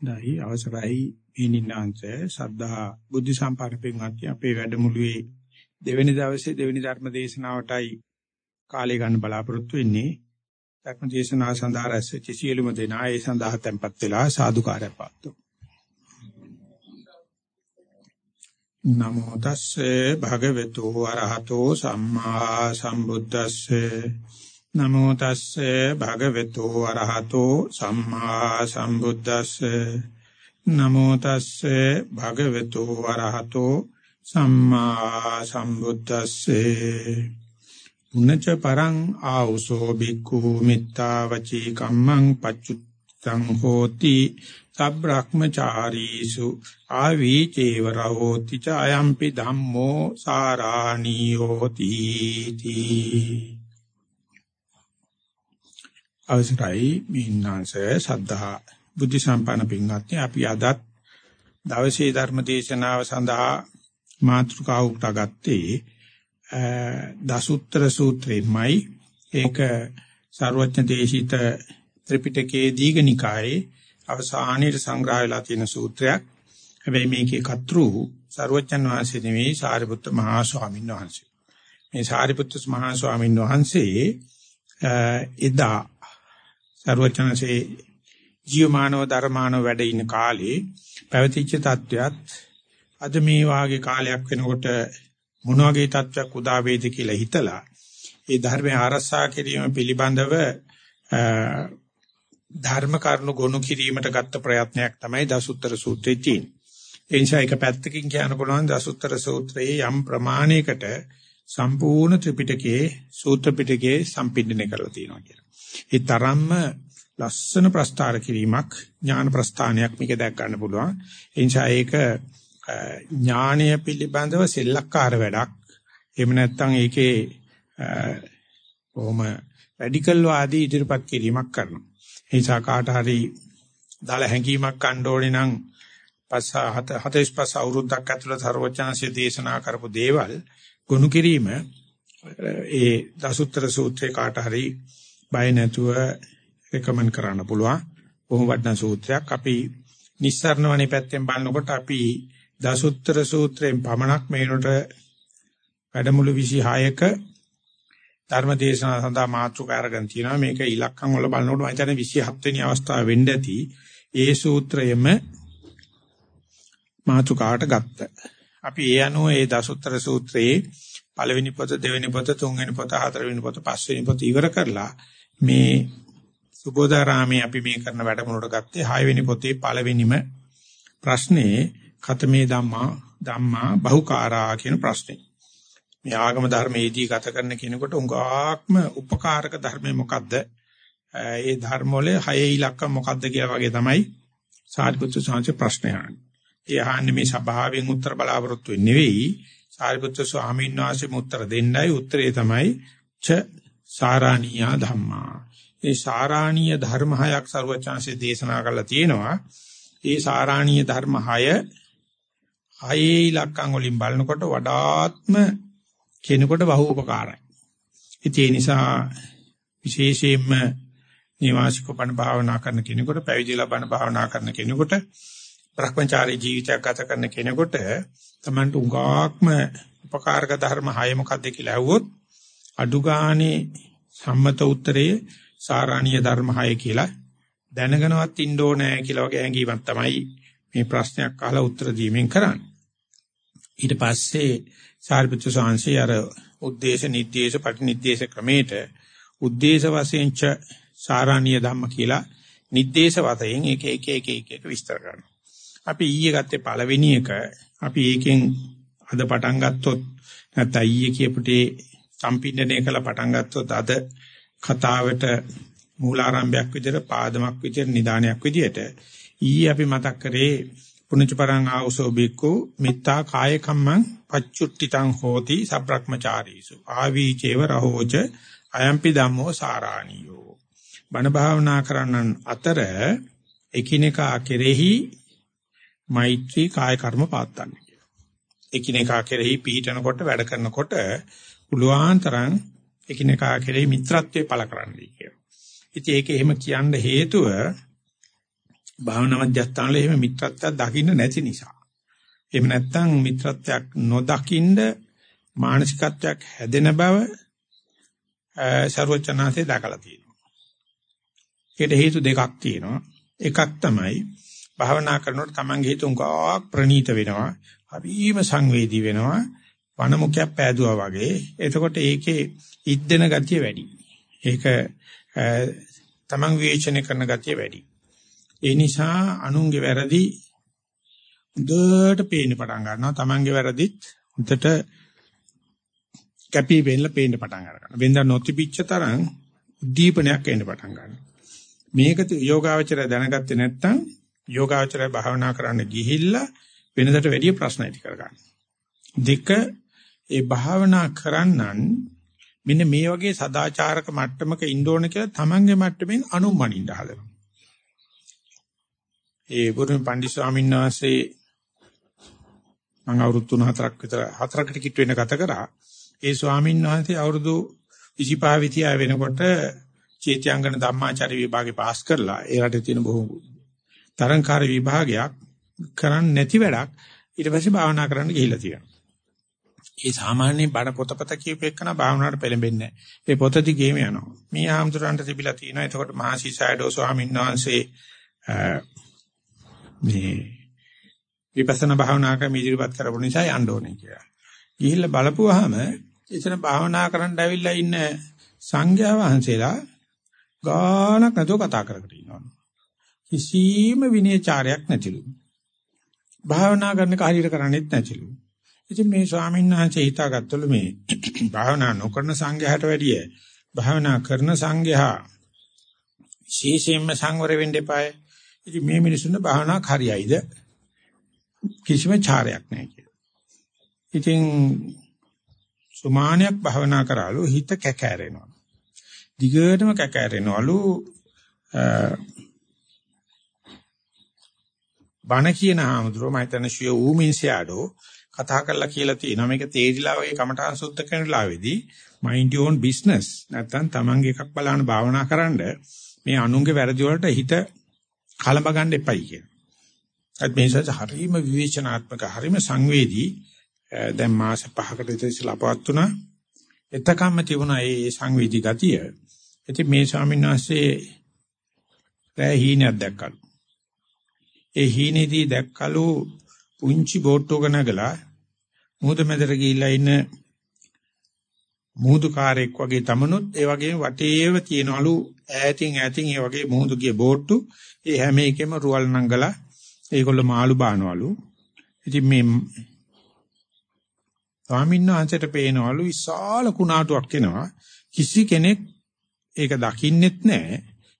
දැයි අවසරයි. ඉනිනාංශ සද්ධා බුද්ධ සම්පන්න පින්වත්නි අපේ වැඩමුළුවේ දෙවෙනි දවසේ දෙවෙනි ධර්ම දේශනාවටයි කාලය ගන්න බලාපොරොත්තු වෙන්නේ. ධර්ම දේශනාව සඳහා රැස්වෙච්ච සියලුම දෙනා ඒ සඳහා tempත් වෙලා සාදුකාරය පාත්තු නමෝ තස්සේ භගවතු වරහතෝ සම්මා සම්බුද්දස්සේ. නමෝ තස්සේ භගවතු වරහතෝ සම්මා සම්බුද්දස්සේ. නමෝ තස්සේ භගවතු වරහතෝ සම්මා සම්බුද්දස්සේ. උනච පරං ආවුසෝ බික්ඛු මිත්තා වචී කම්මං පච්චුත්තං හෝති. සබ්‍රක්‍මචාරීසු ආවීචේව රහෝති ච අයම්පි ධම්මෝ සාරාණීයෝති තී අවසරයි. මින්නාංශ සද්ධා බුද්ධ සම්පන්න පින්වත්නි අපි අදත් දවසේ ධර්ම දේශනාව සඳහා මාතෘකාව උටාගත්තේ දසුත්තර සූත්‍රෙමයි ඒක ਸਰවඥ දේශිත ත්‍රිපිටකයේ දීඝනිකායේ අවසානයේ සංග්‍රහ වෙලා තියෙන සූත්‍රයක්. හැබැයි මේකේ කතෘ ਸਰවඥ වහන්සේ නෙවෙයි සාරිපුත්ත මහා ස්වාමීන් වහන්සේ මේ සාරිපුත්ත මහා ස්වාමීන් වහන්සේ එදා සරුවචනසේ ජීවමානව ධර්මානව වැඩ ඉන්න කාලේ පැවතිච්ච තත්වයක් අද මේ වාගේ කාලයක් වෙනකොට මොන වගේ තත්වයක් උදා වේද කියලා හිතලා ඒ ධර්මය ආරක්ෂා කිරීම පිළිබඳව ධර්ම කරුණු ගොනු කිරීමට ගත්ත ප්‍රයත්නයක් තමයි දසුත්තර සූත්‍රයේ තියෙන්නේ. ඒ නිසා එක පැත්තකින් කියන්න පුළුවන් දසුත්තර සූත්‍රයේ යම් ප්‍රමාණයකට සම්පූර්ණ ත්‍රිපිටකයේ සූත්‍ර පිටකයේ සම්පින්දනය කරලා තියෙනවා කියලා. ඒ තරම්ම ලස්සන ප්‍රස්තාර කිරීමක් ඥාන ප්‍රස්ථානයක් මේක දැක් ගන්න පුළුවන්. ඒ නිසා ඒක ඥානය පිළිබඳව සෙල්ලක්කාර වැඩක්. එහෙම නැත්නම් ඒකේ කොහොම රැඩිකල් වාදී ඉදිරිපත් කිරීමක් කරනවා. ඒ නිසා කාට හරි දාල හැංගීමක් ගන්න ඕනේ නම් පස්ස 45 අවුරුද්දක් ඇතුළත සර්වඥාන්සේ දේශනා කරපු දේවල් ගොනු කිරීම ඒ දසුත්තර සූත්‍රේ කාට හරි බය නැතුව රෙකමන්ඩ් කරන්න පුළුවන්. බොහොම වටිනා සූත්‍රයක්. අපි නිස්සාරණ වනේ පැත්තෙන් බලනකොට අපි දසුත්තර සූත්‍රයෙන් පමණක් මේනොට වැඩමුළු 26ක ධර්ම දේශනා සඳහා මාතෘකා අරගෙන තියෙනවා. මේක ඉලක්කම් වල බලනකොට මම හිතන්නේ 27 වෙනි අවස්ථාව වෙන්න ඇති. ඒ සූත්‍රයෙම මාතෘකාවට ගත්ත. අපි ඒ අනුව ඒ දසුත්තර සූත්‍රයේ පළවෙනි පොත, දෙවෙනි පොත, තුන්වෙනි පොත, හතරවෙනි පොත, පස්වෙනි පොත ඉවර කරලා මේ සුබෝධාරාමේ අපි මේ කරන වැඩමුළුවට ගත්තේ 6 වෙනි පොතේ පළවෙනිම ප්‍රශ්නේ කතමේ ධම්මා ධම්මා බහුකාරා කියන ප්‍රශ්නේ. මේ ආගම ධර්මයේදී ගත කරන කෙනෙකුට උඟාක්ම උපකාරක ධර්මය මොකද්ද? ඒ ධර්ම වල හයේ ඉලක්ක මොකද්ද කියලා වගේ තමයි සාරිපුත්‍ර සාංශ ප්‍රශ්නය අහන්නේ. ඒ අහන්නේ මේ සභාවෙන් උත්තර බලාපොරොත්තු වෙන්නේ නෙවෙයි. සාරිපුත්‍ර ස්වාමීන් වහන්සේම උත්තර දෙන්නයි උත්තරේ තමයි ච සාරාණීය ධම්මා. ඒ සාරාණීය ධර්ම හයක් ਸਰවචාන්සේ දේශනා කරලා තියෙනවා. ඒ සාරාණීය ධර්ම හය හයේ ඉලක්කම් වලින් බලනකොට වඩාත්ම කෙනෙකුට බහූපකාරයි. ඒ නිසා විශේෂයෙන්ම නිවාසික බණ භාවනා කරන කෙනෙකුට පැවිදිලා බණ භාවනා කරන කෙනෙකුට භ්‍රමචාරී ජීවිතයක් ගත කරන කෙනෙකුට තමන්ට උගාක්ම උපකාරක ධර්ම හය මොකක්ද කියලා අහුවොත් අඩු ගානේ සම්මත උත්තරයේ සාරාණීය ධර්ම හය කියලා දැනගෙනවත් ඉන්න ඕනේ කියලා වගේ හැඟීමක් තමයි මේ ප්‍රශ්නයක් අහලා උත්තර දීමෙන් කරන්නේ. ඊට පස්සේ සාරිපුත්‍ර සාංශය අර උද්දේශ නිද්දේශ පටිනිද්දේශ ක්‍රමේට උද්දේශ වශයෙන් ච සාරාණීය ධම්ම කියලා නිද්දේශ වතෙන් එක එක එක එක එක විස්තර කරනවා. අපි ඊයේ ගත්තේ පළවෙනි එක. අපි ඒකෙන් අද පටන් ගත්තොත් නැත්නම් ඊයේ කියපුටේ සම්පින්නණය කළ පටන් ගත්තොත් අද කතාවට මූලාරම්භයක් විදිහට පාදමක් විදිහට නිදානයක් විදිහට ඊයේ අපි මතක් කරේ පුණජපරං ආවසෝ බික්කු මිත්තා කාය කම්මං පච්චුට්ටිතං හෝති සබ්‍රක්‍මචාරීසු. ආවීචේව රහෝච අයම්පි ධම්මෝ සාරාණියෝ. බණ භාවනා කරන්නන් අතර එකිනෙකා කෙරෙහි මෛත්‍රී කාය කර්ම පාත්තන්නේ කියලා. එකිනෙකා කෙරෙහි පිහිටනකොට වැඩ කරනකොට පුළුවන් තරම් එකිනෙකා කෙරෙහි මිත්‍රත්වයේ පළ කරන්නයි කියනවා. ඉතින් ඒක එහෙම කියන්න හේතුව භාවනා මධ්‍යස්ථානවල එහෙම මිත්‍රත්වයක් දකින්න නැති නිසා. එහෙම නැත්නම් මිත්‍රත්වයක් නොදකින්න මානසිකත්වයක් හැදෙන බව ਸਰවචනාසේ දැකලා තියෙනවා. ඒකට හේතු දෙකක් තියෙනවා. එකක් තමයි භාවනා කරනකොට තමන්ගේ හිත උඟාක් ප්‍රනීත වෙනවා. හරිම සංවේදී වෙනවා. වනමුඛයක් පෑදුවා වගේ. එතකොට ඒකේ ඉද්දෙන ගතිය වැඩි. ඒක තමන් විවේචනය කරන ගතිය වැඩි. ඒ නිසා අනුන්ගේ වැරදි හොඳට පේන්න පටන් ගන්නවා. තමන්ගේ වැරදිත් හොඳට කැපී පෙනෙලා පේන්න පටන් ගන්නවා. වෙනදා නොතිබිච්ච තරම් උද්දීපනයක් එන්න පටන් ගන්නවා. මේක යෝගාවචරය දැනගත්තේ නැත්නම් යෝගාවචරය භාවනා කරන්න ගිහිල්ලා වෙනදට වැඩිය ප්‍රශ්න ඇති කරගන්නවා. දෙක ඒ භාවනා කරන්නන් මෙන්න මේ වගේ සදාචාරක මට්ටමක ඉන්න ඕන කියලා තමන්ගේ මට්ටමින් අනුමනින්න හදනවා. ඒ බුදුන් පන්දි ස්වාමීන් වහන්සේ මම අවුරුදු 3-4ක් විතර හතරකට කිට්ට වෙන ගත කරා. ඒ ස්වාමීන් වහන්සේ අවුරුදු 25 විතිය වෙනකොට චේත්‍යංගන ධම්මාචාර්ය විභාගේ පාස් කරලා ඒ රටේ තියෙන බොහෝ තරංකාර විභාගයක් කරන්නේ නැති වැඩක් ඊට පස්සේ භාවනා කරන්න ගිහිල්ලා තියෙනවා. ඒ සාමාන්‍ය බණ පොතපත කියපෙකන භාවනාවට පෙළඹෙන්නේ නැහැ. ඒ පොත දිගේම යනවා. මේ ආම්තුරන්ට තිබිලා තියෙනවා. එතකොට මහසි සයඩෝ ස්වාමීන් වහන්සේ මේ විපස්සනා භාවනා ක්‍රම ඉදිරිපත් කරපු නිසා යන්න ඕනේ කියලා. ගිහිල්ලා බලපුවාම එතන භාවනා කරන්න ඇවිල්ලා ඉන්න සංඝයා වහන්සේලා ගානක් නැතුව කතා කර කර ඉන්නවා. කිසිම විනයචාරයක් නැතිලු. භාවනා කරන එක හරියට කරන්නේත් නැතිලු. ඉතින් මේ ස්වාමීන් වහන්සේ හිතාගත්තලු මේ භාවනා නොකරන සංඝයාට වැඩිය භාවනා කරන සංඝයා විශේෂයෙන්ම සංවර වෙන්න එපායි. ඉතින් මේ මිනිසුන්ගේ භාවනා හරියයිද? කිසිම චාරයක් නැහැ කියලා. ඉතින් සුමානයක් භාවනා කරාලු හිත කැකෑරෙනවා. දිගටම කැකෑරෙනවලු බණ කියන ආමතුරු මම හිතන්නේ ෂිය ඌමින්සියාඩෝ කතා කරලා කියලා තියෙනවා මේක තේරිලා වගේ කමඨාන් සුද්ධ කරන ලාවේදී mind your own business නැත්තම් තමන්ගේ එකක් බලන භාවනා කරන්න මේ අනුන්ගේ වැරදි වලට හිත කලඹ ගන්න එපයි කියන. ඒත් මේ සත්‍ය හරීම විවේචනාත්මක හරීම සංවේදී දැන් මාස 5කට විතර ඉස්සලා අපවත් වුණා. එතකම්ම තිබුණා මේ සංවේදී ගතිය. ඉතින් මේ ස්වාමීන් වහන්සේ රෑ හීනයක් දැක්කලු. ඒ හීනේදී දැක්කලු පුංචි බෝට්ටුවක නැගලා මුහුද මැදට ගිහිල්ලා ඉන්න මුහුදුකාරයෙක් වගේ තමනුත් ඒ වගේම වටේව තියනවලු ඈතින් ඈතින් ඒ වගේ මුහුදුගේ බෝට්ටු ඒ හැම එකෙම රුවල් නංගලා ඒගොල්ල මාළු බානවලු. ඉතින් මේ ස්වාමීන් වහන්සේට පේනවලු විශාල කුණාටුවක් එනවා. කිසි කෙනෙක් ඒක දකින්නෙත් නැහැ.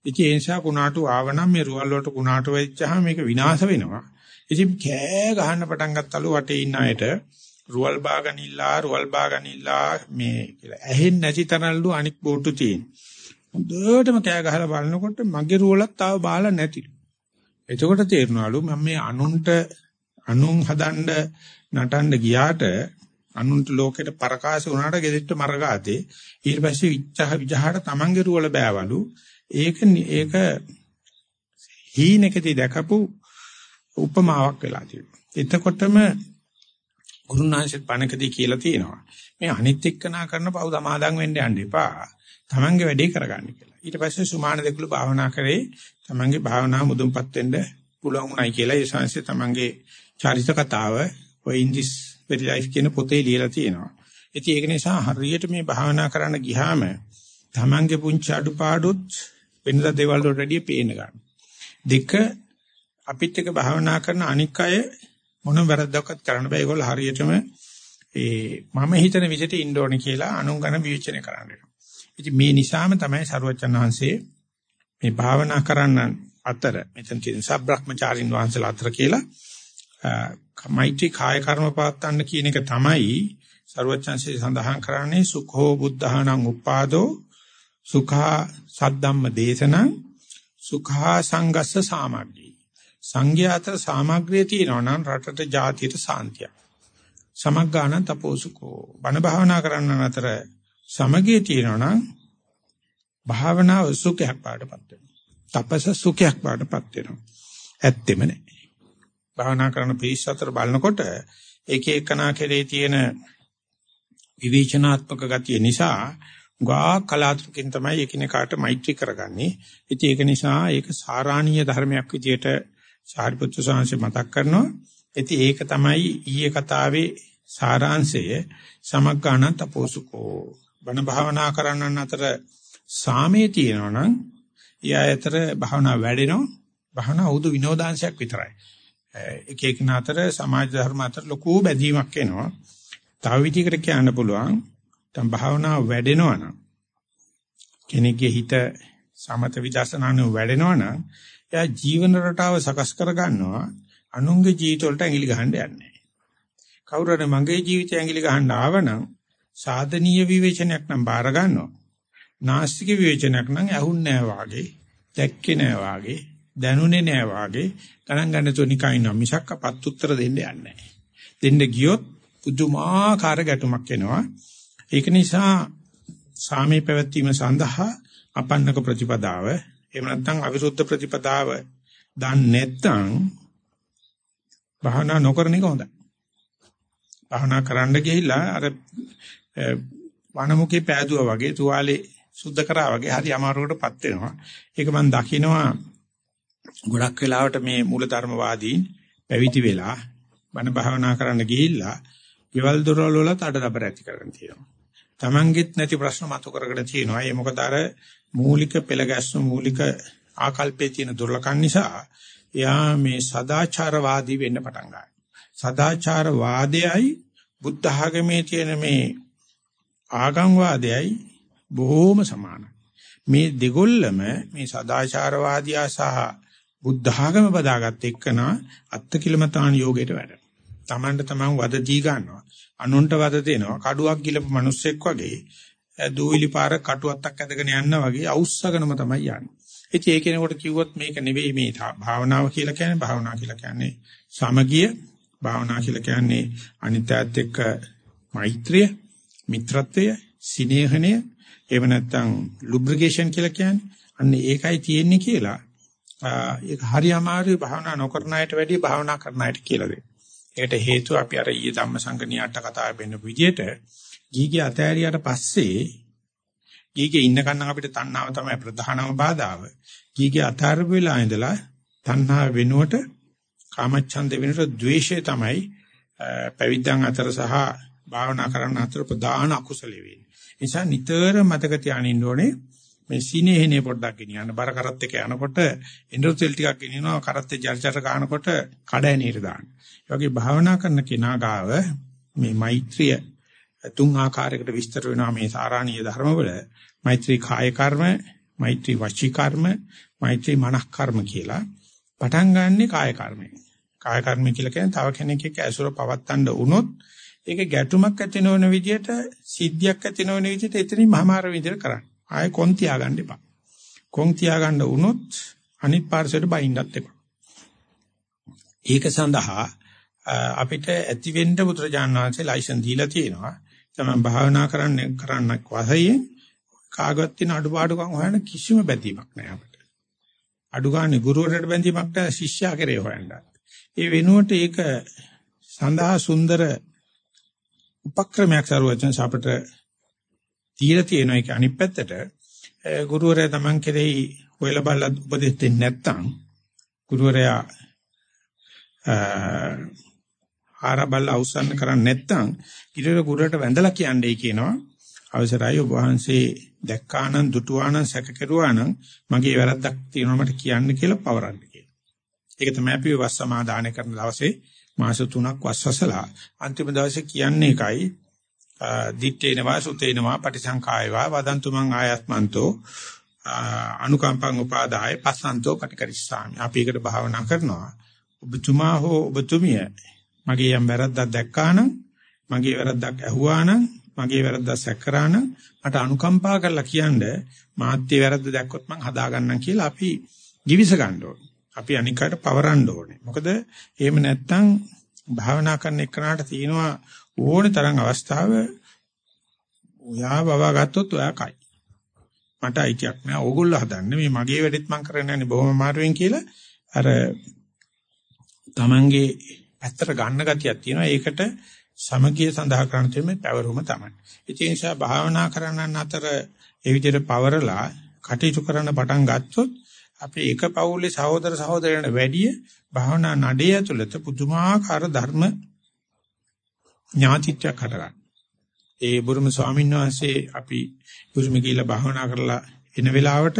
ඉතින් ඒ නිසා කුණාටු ආවනම් මේ රුවල් වලට කුණාටු වෙච්චාම මේක විනාශ වෙනවා ඉතින් කෑ ගහන්න පටන් ගත්තලු වටේ ඉන්න අයට රුවල් බාගනිලා රුවල් බාගනිලා මේ කියලා ඇහෙන්නේ නැති තරම්ලු අනික් බෝට්ටු තියෙන. හොඳටම කෑ ගහලා බලනකොට මගේ රුවලක් තාම බාලා නැතිලු. එතකොට තේරෙනවලු මම මේ අනුන්ට අනුන් හදන්න නටන්න ගියාට අනුන්ට ලෝකෙට පරකාස වුණාට ගෙදෙට්ට මරගාතේ ඊට පස්සේ විච්චහ විජහට තමන්ගේ රුවල බෑවලු ඒක ඒක හීනකදී දැකපු උපමාවක් වෙලා තියෙනවා. එතකොටම ගුරුනාංශෙත් පණකදී කියලා තියෙනවා. මේ අනිත් එක්කනා කරන පව් සමාදන් වෙන්න යන්න එපා. තමන්ගේ වැඩේ කරගන්න කියලා. ඊට පස්සේ සුමාන දෙකුළු භාවනා කරේ තමන්ගේ භාවනා මුදුන්පත් වෙන්න පුළුවන් උනායි කියලා ඒ ශාංශය තමන්ගේ චාරිත්‍ර කතාව ඔය ඉන්දිස් වෙරි ලයිෆ් කියන පොතේ ලියලා තියෙනවා. ඉතින් ඒක නිසා හරියට මේ භාවනා කරන්න ගියාම තමන්ගේ පුංචි අඩුපාඩුත් වෙනදා දේවල් වලට වැඩිය පේන ගන්න. දෙක අපිත් එක්ක භාවනා කරන අනික් අය මොන වැරද්දක්වත් කරන්න බෑ. ඒගොල්ලෝ හරියටම ඒ මම හිතන විදිහට ඉන්න ඕනේ කියලා අනුංගන විවේචනය කරන්න වෙනවා. ඉතින් මේ නිසාම තමයි සරුවචන් වහන්සේ මේ භාවනා කරන්න අතර මෙතන කියන සබ්‍රහ්මචාරින් වහන්සේලා අතර කියලා මෛත්‍රී කාය කර්ම පාත්තන්න කියන එක තමයි සරුවචන්සේ සඳහන් කරන්නේ සුඛෝ බුද්ධහණං උපාදෝ සුඛා සද්දම්ම දේශනං සුඛා සංගස්ස සාමග්ගී සංඝයා අතර සාමග්‍රිය තියෙනවා නම් රටට ජාතියට සාන්තියක්. සමග්ගාන තපෝසුකෝ බණ භාවනා කරන්න අතර සමගිය තියෙනවා නම් භාවනාව සුඛයක් පාඩපත් වෙනවා. තපස සුඛයක් පාඩපත් වෙනවා. ඇත්තෙම නැහැ. භාවනා කරන පිරිස අතර බලනකොට එක එකනා කෙරේ තියෙන විවේචනාත්මක ගතිය නිසා ගා කලාතුරකින් තමයි එකිනෙකාට මෛත්‍රී කරගන්නේ. ඉතින් ඒක නිසා ඒක සාරාණීය ධර්මයක් විදියට සාරිපුත්‍ර සාංශය මතක් කරනවා. ඉතින් ඒක තමයි ඊයේ කතාවේ සාරාංශය සමග්ගාණ තපෝසුකෝ. බණ භාවනා කරන්නන් අතර සාමයේ තියෙනවා නම් ඊය අතර භාවනා වැඩෙනවා. භාවනා උදු විනෝදාංශයක් විතරයි. එක එක අතර සමාජ ධර්ම අතර ලොකු බැඳීමක් එනවා. තව විදිහකට කියන්න පුළුවන් තම භාවනාව වැඩෙනවා නම් කෙනෙක්ගේ හිත සමත විදර්ශනාන වැඩෙනවා නම් එයා ජීවන රටාව සකස් කර ගන්නවා අනුන්ගේ ජීවිත වලට ඇඟිලි ගහන්න යන්නේ. කවුරු හරි මගේ ජීවිතය ඇඟිලි ගහන්න ආවනම් සාධනීය විවේචනයක් නම් බාර ගන්නවා. නාස්තික විවේචනයක් නම් ඇහුන්නේ නැහැ වාගේ, දැක්කේ නැහැ වාගේ, දැනුනේ නැහැ වාගේ ගණන් ගන්න තොනිකා ඉන්නවා මිසක් අපත් උත්තර දෙන්න යන්නේ නැහැ. දෙන්න ගියොත් පුදුමාකාර ගැටුමක් එනවා. ඒක නිසා සාමී පැවැත්වීම සඳහා අපන්නක ප්‍රතිපදාව එහෙම නැත්නම් අවිරුද්ධ ප්‍රතිපදාව දන්නේ නැත්නම් භාවනා නොකරන එක හොඳයි. භාවනා කරන්න ගිහිල්ලා අර වනමුකේ පෑදුවා වගේ තුවාලේ සුද්ධ කරා වගේ හරි අමාරුවකටපත් වෙනවා. ඒක මම දකිනවා ගොඩක් වෙලාවට මේ මූලධර්මවාදීන් පැවිදි වෙලා බණ භාවනා කරන්න ගිහිල්ලා ගෙවල් දොරවල් වල තඩරබර ඇති කරගෙන තියෙනවා. Tamanගෙත් නැති ප්‍රශ්න මතු කරගෙන තියෙනවා. ඒ මොකද අර මූලික පෙළ ගැස්ම මූලික ආකල්පයේ තියෙන දුර්ලකම් නිසා එයා මේ සදාචාරවාදී වෙන්න පටන් ගන්නවා. සදාචාරවාදයයි බුද්ධ ආගමේ තියෙන මේ ආගම්වාදයයි බොහෝම සමානයි. මේ දෙගොල්ලම මේ සදාචාරවාදියා සහ බුද්ධ ආගම බදාගත් එක්කන අත්කිලමතාන යෝගයට වැඩ. Tamanට තමන් වද දී ගන්නවා. අනුන්ට වද දෙනවා. කඩුවක් ගිලපු මිනිස්සෙක් වගේ දූවිලි පාර කටුවත්තක් ඇදගෙන යනවා වගේ අවුස්සගෙනම තමයි යන්නේ. ඉතින් ඒ කෙනෙකුට කිව්වොත් මේක නෙවෙයි මේ භාවනාව කියලා කියන්නේ භාවනාව කියලා කියන්නේ සමගිය භාවනාව කියලා කියන්නේ අනිත්‍යත් එක්ක මෛත්‍රිය මිත්‍රත්වය සිනේහණය එහෙම නැත්නම් ලුබ්‍රිකේෂන් කියලා කියන්නේ අන්න ඒකයි තියෙන්නේ කියලා ඒක හරි අමාරුයි භාවනා නොකරන අයට වැඩිය භාවනා කරන අයට කියලා දෙන්න. ඒකට හේතුව අපි අර ඊයේ ධම්මසංගණියට කතාව වෙන්න විදිහට ගීගේ අතෑරියට පස්සේ ගීගේ ඉන්නකන් අපිට තණ්හාව තමයි ප්‍රධානම බාධාව. ගීගේ අතාරපු වෙලා ඉඳලා තණ්හාව වෙනුවට කාමච්ඡන්ද වෙනුවට ද්වේෂය තමයි පැවිද්දන් අතර සහ භාවනා කරන අතර ප්‍රධාන අකුසලෙ වෙන්නේ. නිසා නිතර මතක තියාගෙන ඕනේ මේ සීනේහනේ පොඩ්ඩක් ගෙනියන්න බර කරත් එක යනකොට එන්ඩෝතෙල් ටිකක් ගෙනියනවා කරත්තේ ජර්ජර ගන්නකොට කඩෑනීර දාන්න. ඒ වගේ භාවනා කරන කෙනා ගාව මේ මෛත්‍රිය තුන් ආකාරයකට විස්තර වෙනවා මේ සාරාණීය ධර්මවල මෛත්‍රී කාය කර්ම, මෛත්‍රී වචී කර්ම, මෛත්‍රී මනස් කර්ම කියලා පටන් ගන්නෙ කාය කර්මයෙන්. කාය කර්ම කියලා කියන්නේ තව කෙනෙක් එක්ක ඇසුර පවත්තන්න වුණොත් ඒක ගැටුමක් ඇති නොවන විදිහට සිද්ධියක් ඇති නොවන විදිහට එතනින් මහමාර විදිහට කරන්න. ආයෙ කොන් තියාගන්න එපා. කොන් තියාගන්න වුණොත් අනිත් පාර්ශවයට බයින්නත් එපා. ඒක සඳහා අපිට ඇති වෙන්න බුදුරජාණන් වහන්සේ ලයිසන් දීලා තියෙනවා. තමයි භාවනා කරන්න කරන්නක් වශයෙන් කාගවත් තියෙන අඩුපාඩුකම් හොයන කිසිම බැඳීමක් නැහැ අපිට. අඩු ගන්න ගුරුවරයාට බැඳීමක් නැහැ ශිෂ්‍යයා කරේ හොයන්න. ඒ වෙනුවට ඒක සඳහා සුන්දර උපක්‍රමයක් සරුවචන අපිට තියලා තියෙන එක අනිත් පැත්තට ගුරුවරයා Taman කෙරෙහි හොයලා බලලා උපදෙස් දෙන්නේ නැත්නම් ගුරුවරයා ආරබල් අවසන් කරන්නේ නැත්නම් ඊට ගුරුවරට වැඳලා කියන්නේ කියනවා අවසරයි ඔබ වහන්සේ දැක්කානම් දුටුවානම් සැක කෙරුවානම් මගේ වැරද්දක් තියෙනවා මට කියන්න කියලා පවරන්න කියලා. ඒක තමයි අපි වස් සමාදානය කරන දවසේ මාස 3ක් වස්වසලා අන්තිම දවසේ කියන්නේ එකයි දිත්තේනවා සුතේනවා පටිසංකායවා වදන්තු මං ආයත්මන්තෝ අනුකම්පං උපාදාය පස්සන්තෝ පටිකරිස්සාමි. අපි ඒකට භාවනා කරනවා. ඔබතුමා හෝ ඔබතුමිය මගේ යම් වැරද්දක් දැක්කානම් මගේ වැරද්දක් ඇහුවානම් මගේ වැරද්දක් සැකරානම් මට අනුකම්පා කරලා කියන්න මාත්‍ය වැරද්ද දැක්කොත් මං හදා ගන්නම් කියලා අපි givis ගන්න ඕනේ. අපි අනිකට පවරන්න ඕනේ. මොකද එහෙම නැත්නම් භාවනා කරන එකනට තියෙනවා ඕනේ තරම් අවස්ථාව ඔයා බවා ගත්තොත් ඔයා කයි. මට අයිතියක් නෑ. ඕගොල්ලෝ හදන්නේ මේ මගේ වැඩෙත් මං කරන්නේ නැහැ බොහොම අමාරුවෙන් කියලා අර Tamange පැත්තට ගන්න ගතියක් තියෙනවා. ඒකට සමගිය සඳහා කරන තෙමේ පැවරුම තමයි. ඒ නිසා භාවනා කරනන් අතර ඒ විදිහට පවරලා කටයුතු කරන්න පටන් ගත්තොත් අපි එක පවුලේ සහෝදර සහෝදරයන්ට වැඩිය භාවනා නඩේ ඇතුළත පුදුමාකාර ධර්ම ඥාතිත්වයක් හටගන්නවා. ඒ බුරුම ස්වාමීන් වහන්සේ අපි බුරුම ගිහිල්ලා භාවනා කරලා එන වෙලාවට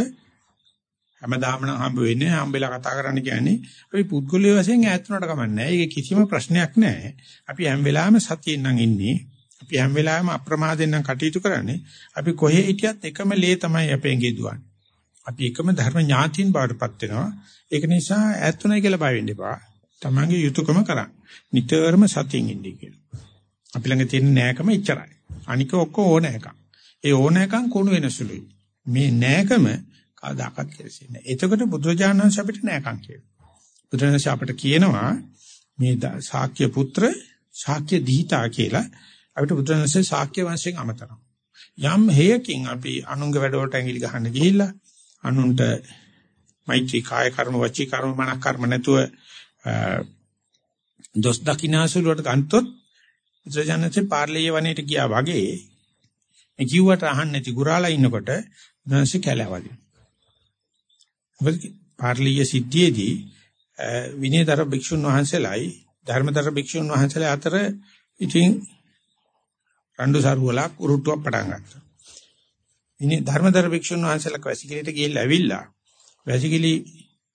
හැමදාම නම් හම්බ වෙන්නේ හම්බෙලා කතා කරන්න කියන්නේ අපි පුද්ගලයේ වශයෙන් ඈත් වුණාට කමක් නැහැ. ඒක කිසිම ප්‍රශ්නයක් නැහැ. අපි හැම වෙලාවෙම සතියෙන් නම් ඉන්නේ. අපි හැම වෙලාවෙම අප්‍රමාදයෙන් නම් කටයුතු කරන්නේ. අපි කොහේ හිටියත් එකම ලේ තමයි අපෙන් ගෙදුවන්නේ. අපි එකම ධර්ම ඥාතියින් බවටපත් වෙනවා. ඒක නිසා ඈත් වුණයි කියලා බය වෙන්න එපා. තමන්ගේ යුතුයකම කරන්න. නිතරම සතියෙන් ඉන්නේ කියලා. අපි ළඟ තියෙන නෑකම එච්චරයි. අනික ඔක්කොම ඕන එකක්. ඒ ඕන එකක් කුණු වෙන සුළුයි. මේ නෑකම කවදාකවත් කෙලෙසෙන්නේ නැහැ. එතකොට බුදුරජාණන් වහන්සේ අපිට නෑකම් කියනවා. බුදුරජාණන් අපිට කියනවා මේ ශාක්‍ය පුත්‍ර ශාක්‍ය දීතා කියලා අපිට බුදුරජාණන්සේ ශාක්‍ය වංශයෙන් අමතනවා. යම් හේයකින් අපි අනුංග වැඩවලට ඇඟිලි ගහන්න ගිහිල්ලා අනුන්ට මෛත්‍රී කාය කර්ම වචී කර්ම මනක් කර්ම නැතුව දොස් දකින්නාසුල වලට ගන්තොත් බුදුරජාණන්සේ පාර්ලිය වනයේට ගියා වගේ මේ කිව්වට අහන්නේ නැති ගුරාලා ඉන්නකොට බුදුරජාණන්සේ කැලෑවදී මොකද පාර්ලිය සිද්ධියේදී විනයතර භික්ෂුන් වහන්සේලායි ධර්මතර භික්ෂුන් වහන්සේලා අතර ඉතින් රණ්ඩු සරුවලක් උරුට්ටුවක් පටන් ගත්තා. ඉන්නේ ධර්මතර භික්ෂුන් වහන්සේලා වැසිකිළියට ගිහිල්ලා ඇවිල්ලා වැසිකිළි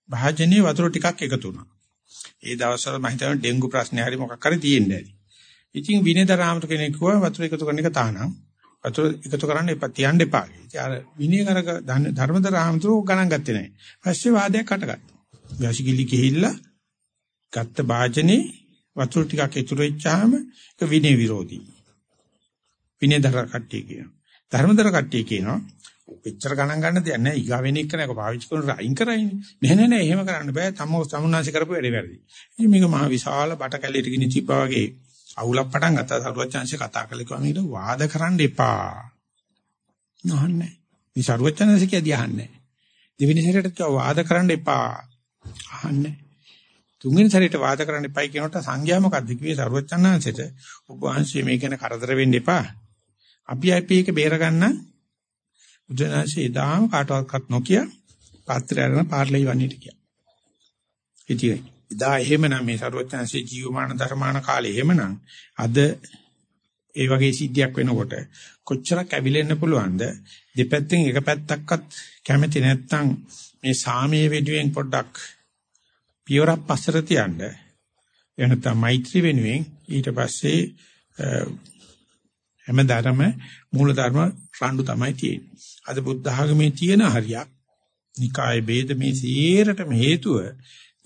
භාජනයේ වතුර ටිකක් එකතු වුණා. ඒ දවස්වල මම හිතන්නේ ඩෙන්ගු ප්‍රශ්නේ හරි මොකක් හරි තියෙන්නේ ඇති. ඉතින් විනයතර ආමතු කෙනෙක් කිව්වා වතුර එකතු කරන එක තානම්. වතුර එකතු කරන්න එපා තියන්න එපා. ඉතින් අර විනයකරක ධර්මතර ආමතුරු ගණන් ගත්තේ නැහැ. පස්සේ වාදයක් අටගත්තා. වැසිකිලි ගිහිල්ලා ගත්ත වාජනේ වතුර ටිකක් ඉතුරු වෙච්චාම ඒක විනය විරෝධී. විනයදර කට්ටිය කියනවා. ධර්මදර කට්ටිය කියනවා එච්චර ගණන් ගන්න දෙයක් නැහැ. ඊගා වෙන එක නේක පාවිච්චි කරන අයින් කරයිනේ. නෑ නෑ නෑ එහෙම කරන්න බෑ. තම සමුන්නාසි කරපු වැඩේ වැරදි. ඉතින් මේක මහ විශාල බට කැලේට ගිනි තිබ්බා වගේ අවුලක් පටන් ගත්තා සරුවචාන්සේ කතා කළේ කොහොමද ඊට වාද කරන්න එපා. නහන්නේ. මේ සරුවචාන්සේ කියදී අහන්නේ. දෙවෙනි සැරේට කිව්වා වාද කරන්න එපා. අහන්නේ. තුන්වෙනි සැරේට වාද කරන්න එපයි කියනකොට සංඝයා මොකද්ද කිව්වේ සරුවචාන්සේට ඔබ වහන්සේ මේ ගැන කරදර වෙන්න එපා. අපි අපි එක බේර ගන්න බුදුනාසේ දාම කාටවත් නොකිය පාත්‍රය අරගෙන පාර්ලේ වන්නේට කියා. ඉතින් එදා එහෙමනම් මේ ਸਰවඥාන්සේ ජීවමාන ධර්මාන කාලේ එහෙමනම් අද ඒ වගේ සිද්ධියක් වෙනකොට කොච්චරක් ඇවිලෙන්න පුළුවන්ද දෙපැත්තෙන් එක පැත්තක්වත් කැමති නැත්නම් මේ සාමයේ වෙනුවෙන් පොඩ්ඩක් පියවරක් පස්සට තියන්න එනතම මෛත්‍රී වෙනුවෙන් ඊට පස්සේ හැමදාම මූල ධර්ම රණ්ඩු තමයි තියෙන්නේ. අද බුද්ධ ආගමේ තියෙන හරියක් නිකාය ભેද මේ සියරටම හේතුව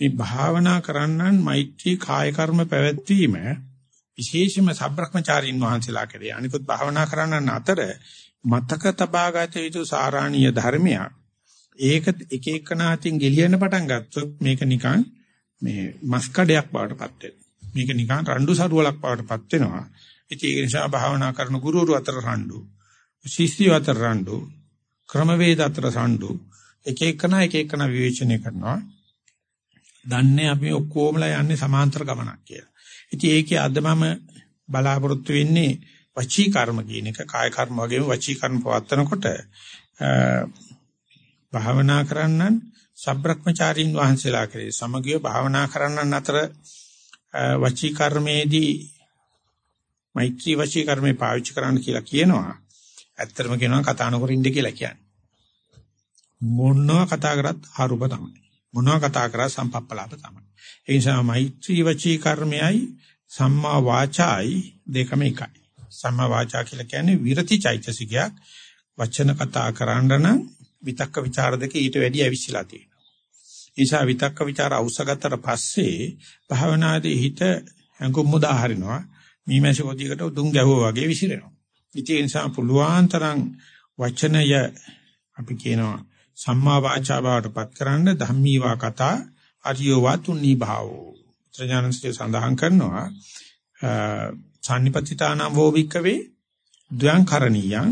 මේ භාවනා කරන්නන් මෛත්‍රී කාය කර්ම පැවැත්වීම විශේෂම සබ්‍රහ්මචාරින් වහන්සේලා කරේ. අනිකුත් භාවනා කරන්නන් අතර මතක තබාගත යුතු සාරාණීය ධර්මයක්. ඒක එක එකනාතින් ගෙලියන්න පටන් ගත්තොත් මේක නිකන් මේ මස් කඩයක් බවට පත් වෙනවා. මේක නිකන් රණ්ඩු සරුවලක් බවට පත් වෙනවා. ඉතින් ඒ නිසා භාවනා කරන ගුරුවරු අතර රණ්ඩු, ශිෂ්‍යයෝ අතර රණ්ඩු, ක්‍රමවේද අතර රණ්ඩු එක එකනා එක එකනා විවේචනය කරනවා. දන්නේ අපි ඔක්කොමලා යන්නේ සමාන්තර ගමනක් කියලා. ඉතින් ඒකේ අද මම බලාපොරොත්තු වෙන්නේ වචී කර්ම කියන එක කාය කර්ම වගේම වචී කර්ම පවත්නකොට භාවනා කරන්නන් සබ්‍රක්‍මචාරින් වහන්සේලා කරේ සමගිය භාවනා කරන්නන් අතර වචී කර්මේදී මෛත්‍රී වචී කර්මේ පාවිච්චි කරන්න කියලා කියනවා. ඇත්තටම කියනවා කතා නොකර ඉන්න කියලා කියන්නේ. මොනවා කතා කරත් හරුප තමයි. මොනවා කතා කරා සම්පප්පලාප තමයි. ඒ නිසා මෛත්‍රී වචී කර්මයයි සම්මා වාචායි දෙකම එකයි. සම්මා වාචා කියලා කියන්නේ විරති චෛතසිකයක්. වචන කතා කරන්න නම් විතක්ක ਵਿਚාර දෙක ඊට වැඩි ඇවිස්සලා තියෙනවා. ඒ නිසා විතක්ක ਵਿਚාර අවශ්‍යගතතර පස්සේ භාවනාදී හිත හැඟුම් මුදා හරිනවා. මීමැසි කොටියකට උදුන් ගැහුවා වගේ විසිරෙනවා. ඉතින් ඒ නිසා පුළුවන් තරම් වචනය අපි කියනවා සම්මා වාචා බවටපත් කරන්න ධම්මීවා කතා අරියෝ වාතුනි භාවෝ ත්‍රිඥානස්සේ සඳහන් කරනවා සම්නිපතිතානම් වෝ වික්කවේ ද්වයං කරණීයං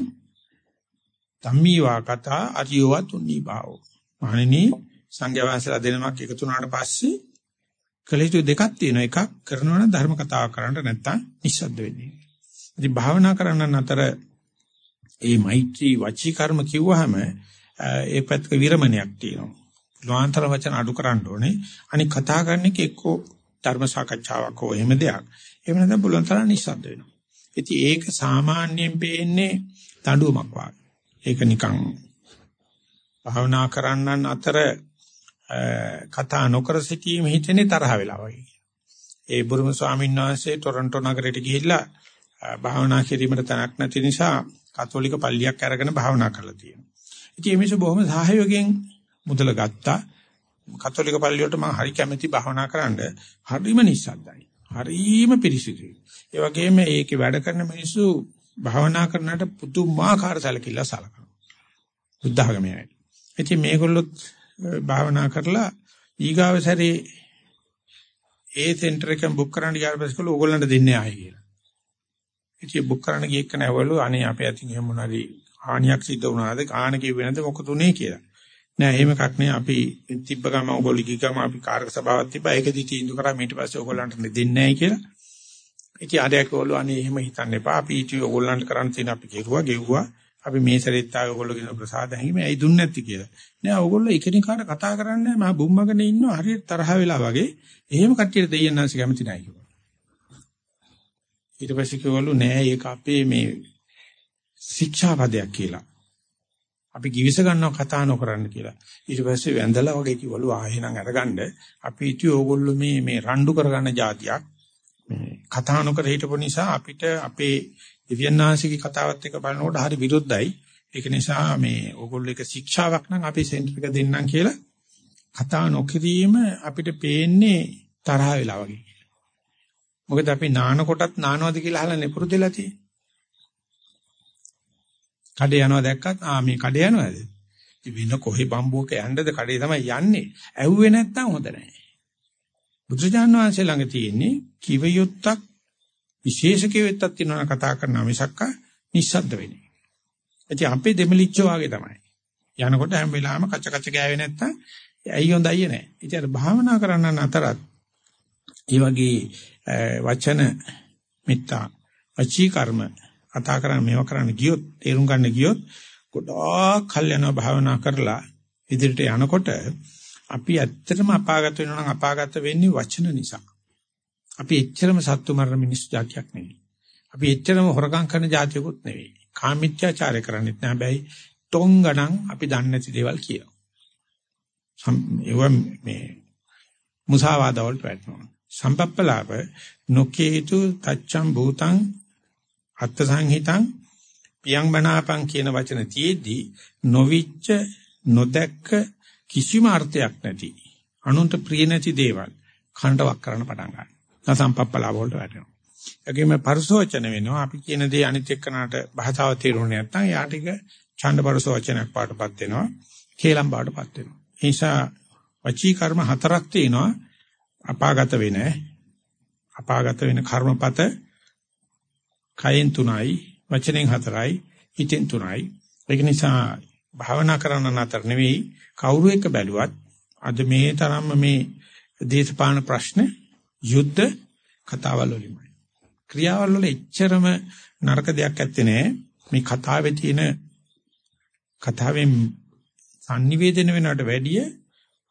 ධම්මීවා කතා අරියෝ වාතුනි භාවෝ මහණෙනි සංඝයා වහන්සේලා දෙනමක් එකතු වුණාට පස්සේ කළ යුතු දෙකක් තියෙනවා. එකක් කරනවා නම් ධර්ම කතාවක් කරන්න නැත්තම් නිස්සද්ද වෙන්නේ. ඉතින් භාවනා කරන්න අතර ඒ මෛත්‍රී වචී කර්ම කිව්වහම ඒ පැත්තක විරමණයක් තියෙනවා. ලාන්තර වචන අඩු කරන්න ඕනේ. අනික කතා කරන එක එක්කෝ ධර්ම සාකච්ඡාවක් හෝ එහෙම දෙයක්. එහෙම නැත්නම් පුළුවන් තරම් නිස්සද්ද වෙනවා. ඉතින් ඒක සාමාන්‍යයෙන් පේන්නේ දඬුවමක් වගේ. ඒක නිකන් භාවනා කරන්නන් අතර කතා නොකර සිටීම හිතෙන්නේ තරහ වෙලා වගේ. ඒ බුරුම ස්වාමීන් වහන්සේ ටොරන්ටෝ නගරයට ගිහිල්ලා භාවනා කිරීමට තැනක් නැති නිසා කතෝලික පල්ලියක් අරගෙන භාවනා කරලා තියෙනවා. ඉතින් මේ මිනිස්සු බොහොම සහයෝගයෙන් මුදල ගත්තා. කතෝලික පල්ලිය වලට මම හරි කැමැති භාවනා කරන්න. හරිම නිස්සද්දයි. හරිම පිරිසිදුයි. ඒ වගේම ඒකේ වැඩ කරන මිනිස්සු භාවනා කරනට පුදුමාකාර සැලකිල්ල සලකනවා. බුද්ධ ආගමයි. ඉතින් මේගොල්ලොත් භාවනා කරලා ඊගාව සැරේ ඒ සෙන්ටර් එකෙන් බුක් කරන්න ගියාට පස්සේ කළා ඕගොල්ලන්ට දෙන්නේ ආයි කියලා. ඉතින් බුක් කරන්න ගිය එක නැවලු අනේ අපේ අතින් එහෙම මොනවාරි හානියක් සිද්ධ වුණාද කාණ කිව්වේ නැද්ද මොකද උනේ කියලා. නෑ එහෙම එකක් නෑ අපි තිබ්බ ගම ඕගොල්ලෝ ගිහ ගම අපි කාර්ක සභාවක් තිබ්බා ඒකෙදි තීන්දුව කරා ඊට පස්සේ ඕගොල්ලන්ට දෙන්නේ නෑ කියලා. ඉතින් ආරයක් ඕගොල්ලෝ අනේ එහෙම හිතන්න එපා අපි ඊට ඕගොල්ලන්ට කරන්න තියෙන අපි කෙරුවා ගෙව්වා අපි මේ සැරේත් ආව ඕගොල්ලෝ කියන ප්‍රසාද හැංගීම ඇයි දුන්නේ නැති කියලා. නෑ ඕගොල්ලෝ එකිනෙකාට කතා කරන්නේ මම බුම්මගෙන ඉන්නවා හරියට තරහ වෙලා වගේ. එහෙම කට්ටියට දෙයයන්ාංශ කැමති නෑ කිව්වා. ඊට පස්සේ කිව්වලු නෑ ඒක අපේ මේ ශික්ෂාපදයක් කියලා. අපි කිවිස ගන්නව කතා නොකරන්න කියලා. ඊට පස්සේ වැඳලා වගේ කිව්වලු ආයෙනම් අරගන්න අපි ඉති ඕගොල්ලෝ මේ මේ රණ්ඩු කරගන්න જાතියක් මේ කතා නොකර හිටපු නිසා අපිට අපේ දිව්‍යඥාන්සිකේ කතාවත් එක්ක බලනකොට හරි විරුද්ධයි. ඒක නිසා මේ ඕගොල්ලෝ එක ශික්ෂාවක් නම් අපි සෙන්ටර් එක දෙන්නම් කියලා කතා නොකිරීම අපිට පේන්නේ තරහ වෙලා වගේ. මොකද අපි නාන කොටත් නානවද කියලා අහලා නෙපුරුදෙලා තියෙන්නේ. කඩේ යනවා දැක්කත් ආ මේ කඩේ යනවාද? වෙන කොහේ බම්බුවක යන්නද කඩේ තමයි යන්නේ. ඇහුවේ නැත්තම් හොඳ නැහැ. බුදුජාන විශ්වසේ ළඟ තියෙන්නේ කිව යුත්තක් විශේෂ කිවෙත්තක් තියෙනවා කතා කරන මිසක්ක නිස්සද්ද වෙන්නේ. ඉතින් අපේ දෙමලිච්චෝ වගේ තමයි. යනකොට හැම වෙලාවෙම කච කච ගෑවේ නැත්තම් ඇයි හොඳයි නැහැ. ඉතින් අර භාවනා කරන්න අතරත් ඒ වගේ වචන මිත්තා වචී කර්ම කතා කරන්න මේවා කරන්න ගියොත් තේරුම් ගන්න ගියොත් ගොඩාක් කල් යනවා භාවනා කරලා ඉදිරියට යනකොට අපි ඇත්තටම අපාගත වෙනවා නම් අපාගත වෙන්නේ වචන නිසා. අපි එච්චරම සත්තු මරණ මිනිස්සු జాතියක් නෙවෙයි. අපි එච්චරම හොරකම් කරන జాතියකුත් නෙවෙයි. කාමීත්‍යාචාරය කරන්නේත් නැහැ. හැබැයි ටොංගණන් අපි දන්නේ නැති දේවල් කියනවා. ඒවා මේ මුසාවාද වලට වැටෙනවා. සම්පප්පලාප නොකේතු තච්ඡම් භූතං අත්ථ සංහිතං පියං බණාපං කියන වචන තියේදී නොවිච්ච නොදැක්ක කිසිම අර්ථයක් නැති අනුන්ට ප්‍රිය නැති දේවල් කනටවක් කරන්න පටන් ගන්නවා. නසම්පප්පලාව වලට වැටෙනවා. ඒගොම පරිසෝචන වෙනවා. අපි කියන දේ අනිත් එක්කනට භාෂාව තේරුනේ නැත්නම් යාට එක ඡන්ද පරිසෝචනයක් පාටපත් වෙනවා. කේලම් බාටපත් වෙනවා. ඒ නිසා වචී කර්ම හතරක් තියෙනවා. අපාගත වෙන අපාගත වෙන කර්මපත කයෙන් තුනයි වචනෙන් හතරයි හිතෙන් තුනයි. ඒක නිසා භාවනා කරන අතර නෙවෙයි කවුරු එක බැලුවත් අද මේ තරම්ම මේ දේශපාලන ප්‍රශ්න යුද්ධ කතාවල් වලින්මයි. ක්‍රියාවල් වල එච්චරම නරක දෙයක් ඇත්තේ නෑ. මේ කතාවේ තියෙන කතාවෙන් sannivedana වෙනවට වැඩිය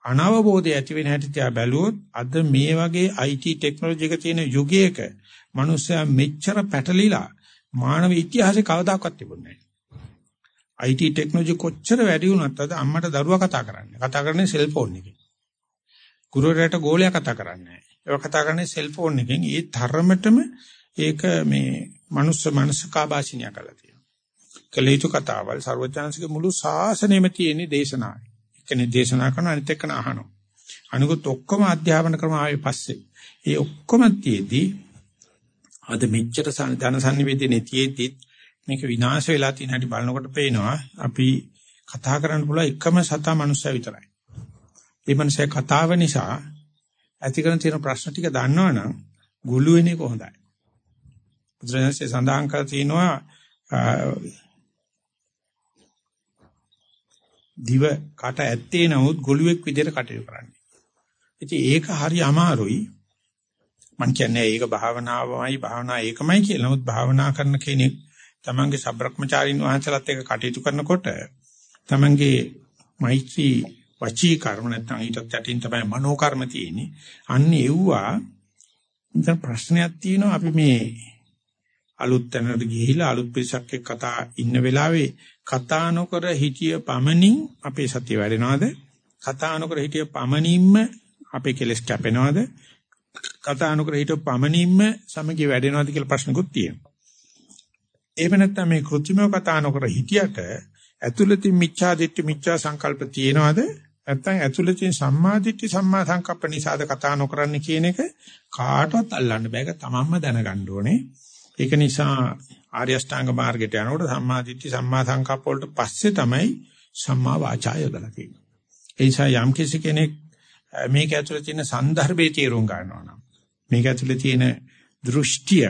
අනවබෝධය ඇති වෙන හැටි තියා බැලුවොත් අද මේ වගේ IT ටෙක්නොලොජි එක තියෙන යුගයක මිනිස්සයා මෙච්චර පැටලිලා මානව ඉතිහාසයේ කවදාකවත් තිබුණේ නැහැ. IT ටෙක්නොලොජි කොච්චර වැඩි වුණත් අද අම්මට දරුවා කතා කරන්නේ. කතා කරන්නේ සෙල්ෆෝන් එකෙන්. ගුරුවරයාට ගෝලයා කතා කරන්නේ නැහැ. ඒක කතා කරන්නේ සෙල්ෆෝන් එකෙන්. ඒ තරමටම ඒක මේ මනුස්ස මනසකාභාෂිනිය කළා තියෙනවා. කලීතු කතාවල් ਸਰවඥාන්සික මුළු ශාසනයෙම තියෙන දේශනාවයි. එක්කනේ දේශනා කරන අනිත් එක්කන අහනවා. අනිකුත් ඔක්කොම අධ්‍යාපන ක්‍රම ආවේ පස්සේ. ඒ ඔක්කොම තියේදී අද මෙච්චර ධන සංනිවේදනයේ තියේදී මේක විනාශ වෙලා තියෙන හැටි බලනකොට පේනවා අපි කතා කරන්න පුළුවන් එකම සතා මනුස්සය විතරයි. ඒ මනුස්සය කතාව නිසා ඇති කරන තියෙන ප්‍රශ්න ටික දන්නවනම් ගුළු වෙන එක හොඳයි. බුදුරජාණන්සේ සඳහන් කර තිනවා දිව කට ඇත්තේ නමුත් ගොළුෙක් විදිහට කටයුතු කරන්නේ. ඉතින් ඒක හරි අමාරුයි. මං කියන්නේ ඒක භාවනාවමයි භාවනා ඒකමයි කියලා. නමුත් භාවනා කරන කෙනෙක් තමන්ගේ සබ්‍රක්‍මචාරින් වහන්සේලාත් එක්ක කටයුතු කරනකොට තමන්ගේ මෛත්‍රී වචී කර්ම නැත්නම් ඊටත් යටින් තමයි මනෝ කර්ම තියෙන්නේ. අන්න එව්වා දැන් ප්‍රශ්නයක් තියෙනවා අපි මේ අලුත් තැනකට ගිහිලා අලුත් පිරිසක් එක්ක කතා ඉන්න වෙලාවේ කතා නොකර හිටිය පමණින් අපේ සතිය වැඩෙනවද? කතා නොකර හිටිය පමණින්ම අපේ කෙලස් කැපෙනවද? කතානුකර හිටපු පමණින්ම සමගිය වැඩෙනවද කියලා ප්‍රශ්නකුත් තියෙනවා. එහෙම නැත්නම් මේ કૃත්‍රිමව කතානුකර හිටියට ඇතුළතින් මිච්ඡා දිට්ඨි මිච්ඡා සංකල්ප තියෙනවද? නැත්නම් ඇතුළතින් සම්මා දිට්ඨි සම්මා සංකප්ප නිසාද කතා නොකරන්නේ කියන එක කාටවත් අල්ලන්න බෑක තමන්ම දැනගන්න ඕනේ. ඒක නිසා ආර්ය අෂ්ටාංග මාර්ගයට යනකොට සම්මා දිට්ඨි සම්මා සංකප්ප වලට පස්සේ තමයි සම්මා වාචා යොදලා තියෙන්නේ. ඒ නිසා යම් කෙනෙක් මේක ඇතුළේ තියෙන સંદર્ભයේ තේරුම් ගන්නවා නම් මේක ඇතුළේ තියෙන දෘෂ්ටිය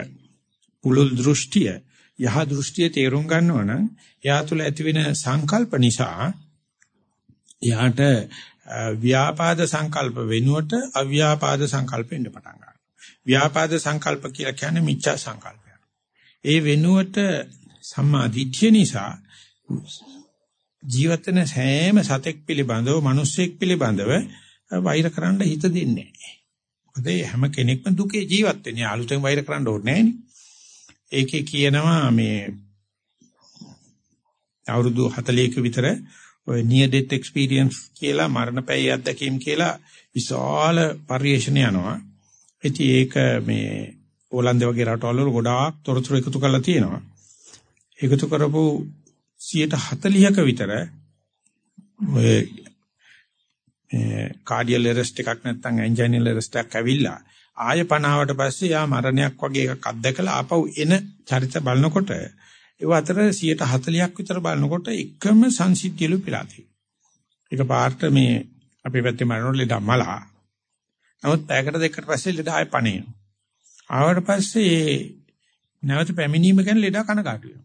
පුලුල් දෘෂ්ටිය යහ දෘෂ්ටිය තේරුම් ගන්නවා නම් එයා තුළ ඇතිවෙන සංකල්ප නිසා එයාට ව්‍යාපාද සංකල්ප වෙනුවට අව්‍යාපාද සංකල්ප එන්න පටන් ගන්නවා. ව්‍යාපාද සංකල්ප කියලා කියන්නේ මිච්ඡා සංකල්පය. ඒ වෙනුවට සම්මා දිට්ඨිය නිසා ජීවිතන සෑම සතෙක් පිළිබඳව, මිනිස්සෙක් පිළිබඳව වෛර කරන්න හිත දෙන්නේ නැහැ. මොකද හැම කෙනෙක්ම දුකේ ජීවත් වෙන්නේ. අලුතෙන් වෛර කරන්න ඕනේ නැහැ ඒකේ කියනවා මේ අවුරුදු 40ක විතර ඔය near death experience කියලා මරණ පැය අත්දැකීම් කියලා විශාල පරිශ්‍රණ යනවා. ඉතින් ඒක මේ ඕලන්දේ වගේ රටවල් වල ගොඩාක් තොරතුරු එකතු කරලා තියෙනවා. එකතු කරපු 140ක විතර ඔය කාඩියල් ඇරෙස්ට් එකක් නැත්නම් එන්ජිනියර් ඇරෙස්ට් එකක් ඇවිල්ලා ආය පනාවට පස්සේ යා මරණයක් වගේ එකක් අත්දකලා ආපහු එන චරිත බලනකොට ඒ අතර 140ක් විතර බලනකොට එකම සංසිද්ධියලු පිළා තියෙනවා. ඒක පාර්ට මේ අපේ පැත්තේ මරණ ලෙඩ මලා. නමුත් පැයකට දෙකකට පස්සේ ලෙඩ ආය පණේනවා. ආවට පස්සේ නැවත පැමිණීම ගැන ලෙඩ කනගාටු වෙනවා.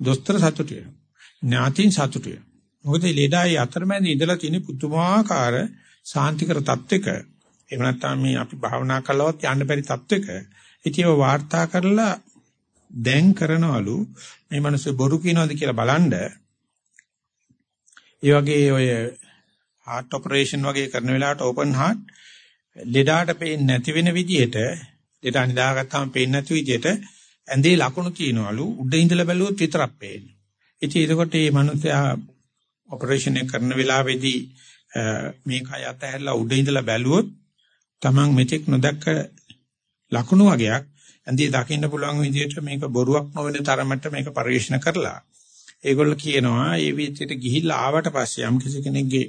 දොස්තර සතුටු වෙනවා. ඥාතින් සතුටු වෙනවා. මොකද ලෙඩයි අතරමැද ඉඳලා තියෙන පුදුමාකාර සාන්තිකර තත්වයක එහෙම නැත්නම් මේ අපි භාවනා කළවත් යන්න බැරි තත්වයක ඉතින් ඒව වාර්තා කරලා දැන් කරනවලු මේ මිනිස්සු බොරු කියනවාද කියලා බලනද ඒ වගේ ඔය heart operation වගේ කරන වෙලාවට open heart ලෙඩාට පේන්නේ නැති වෙන විදිහට ලෙඩා නිදාගත්තාම පේන්නේ නැති විදිහට ඇඳේ ලකුණු තියනවලු උඩ ඉඳලා බැලුවොත් විතරක් පේන්නේ. ඉතින් ඒකට මේ මිනිස්සයා ඔපරේෂන් එක කරන වෙලාවේදී මේක අතහැරලා උඩ ඉඳලා බැලුවොත් Taman මෙතෙක් නොදැක්ක ලකුණු වගේක් ඇඳේ දකින්න පුළුවන් විදිහට මේක බොරුවක් නොවන තරමට මේක පරිශන කරලා ඒගොල්ලෝ කියනවා මේ විදිහට ගිහිල්ලා ආවට පස්සේ යම් කිසි කෙනෙක්ගේ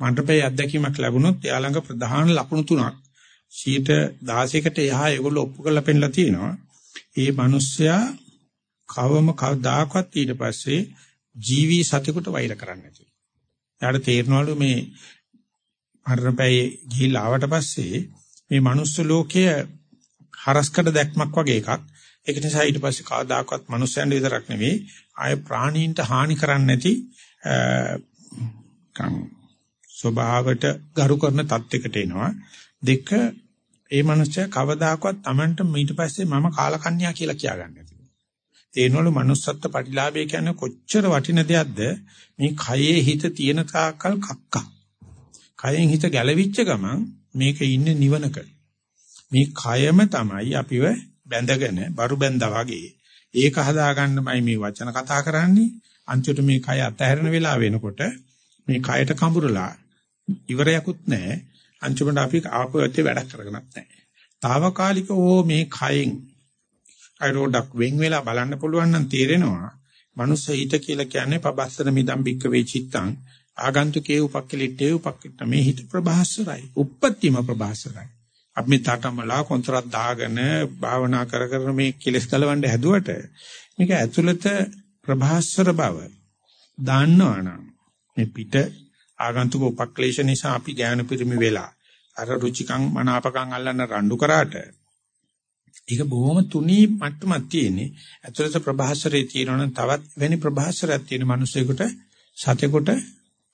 මණ්ඩපයේ අත්දැකීමක් ලැබුණොත් එයා ළඟ ප්‍රධාන ලකුණු තුනක් 16කට එහා ඒගොල්ලෝ ඔප්පු කරලා පෙන්නලා තියෙනවා. ඒ මිනිස්සයා කවම කවදාකවත් ඊට පස්සේ ජීවි සතෙකුට වෛර කරන්නේ නැති. එයාට තේරෙනවලු මේ මරණපැයි ගිහිල්ලා ආවට පස්සේ මේ මනුස්ස ලෝකය හරස්කඩ දැක්මක් වගේ එකක්. ඒක නිසා ඊට පස්සේ කවදාකවත් මනුස්සයන්ට විතරක් නෙවෙයි ආය ප්‍රාණීන්ට හානි කරන්නේ නැති කම් ස්වභාවයට ගරු කරන තත්යකට එනවා. දෙක ඒ මනුස්සයා කවදාකවත් Tamanට ඊට පස්සේ මම කාලකන්‍යා කියලා කියාගන්නේ නැති. තේනවලු manussත්ත්ව ප්‍රතිලාභය කියන්නේ කොච්චර වටින දෙයක්ද මේ කයේ හිත තියෙන තාක්කල් කක්කා. කයෙන් හිත ගැලවිච්ච ගමන් මේක ඉන්නේ නිවනක. මේ කයම තමයි අපිව බැඳගෙන බරු බැඳා වගේ ඒක හදාගන්නමයි මේ වචන කතා කරන්නේ. අන්තිමට මේ කය අතහැරෙන වෙලාව වෙනකොට මේ කයට කඹරලා ඉවරයක්වත් නැහැ. අන්තිමට අපි ආපුවත්තේ වැඩක් කරගන්නත් නැහැ. తాවකාලිකව මේ කයෙන් අයරෝඩක් වෙන් වෙලා බලන්න පුළුවන් නම් තේරෙනවා. මනුස්ස හිත කියලා කියන්නේ පබස්සන මිදම් බික්ක වේ චිත්තං. ආගන්තුකේ උපක්කලිටේ උපක්කිට මේ හිත ප්‍රභාස්වරයි උප්පත්තිම ප්‍රභාස්වරයි අපි මේ තාටමලා කොන්තරත් දාගෙන භාවනා කර කර මේ කෙලස් ගලවන්න හැදුවට මේක ඇතුළත ප්‍රභාස්වර බව දන්නවනම් මේ පිට ආගන්තුක උපක්ලේශ නිසා අපි ඥාන පිරිමි වෙලා අර රුචිකං මනාපකං අල්ලන්න රණ්ඩු කරාට ඒක බොහොම තුනී මට්ටමක් තියෙන්නේ. ඇතුළත ප්‍රභාස්වරේ තියෙනවනම් තවත් වෙනි ප්‍රභාස්වරයක් තියෙන මිනිසෙකුට සතෙකුට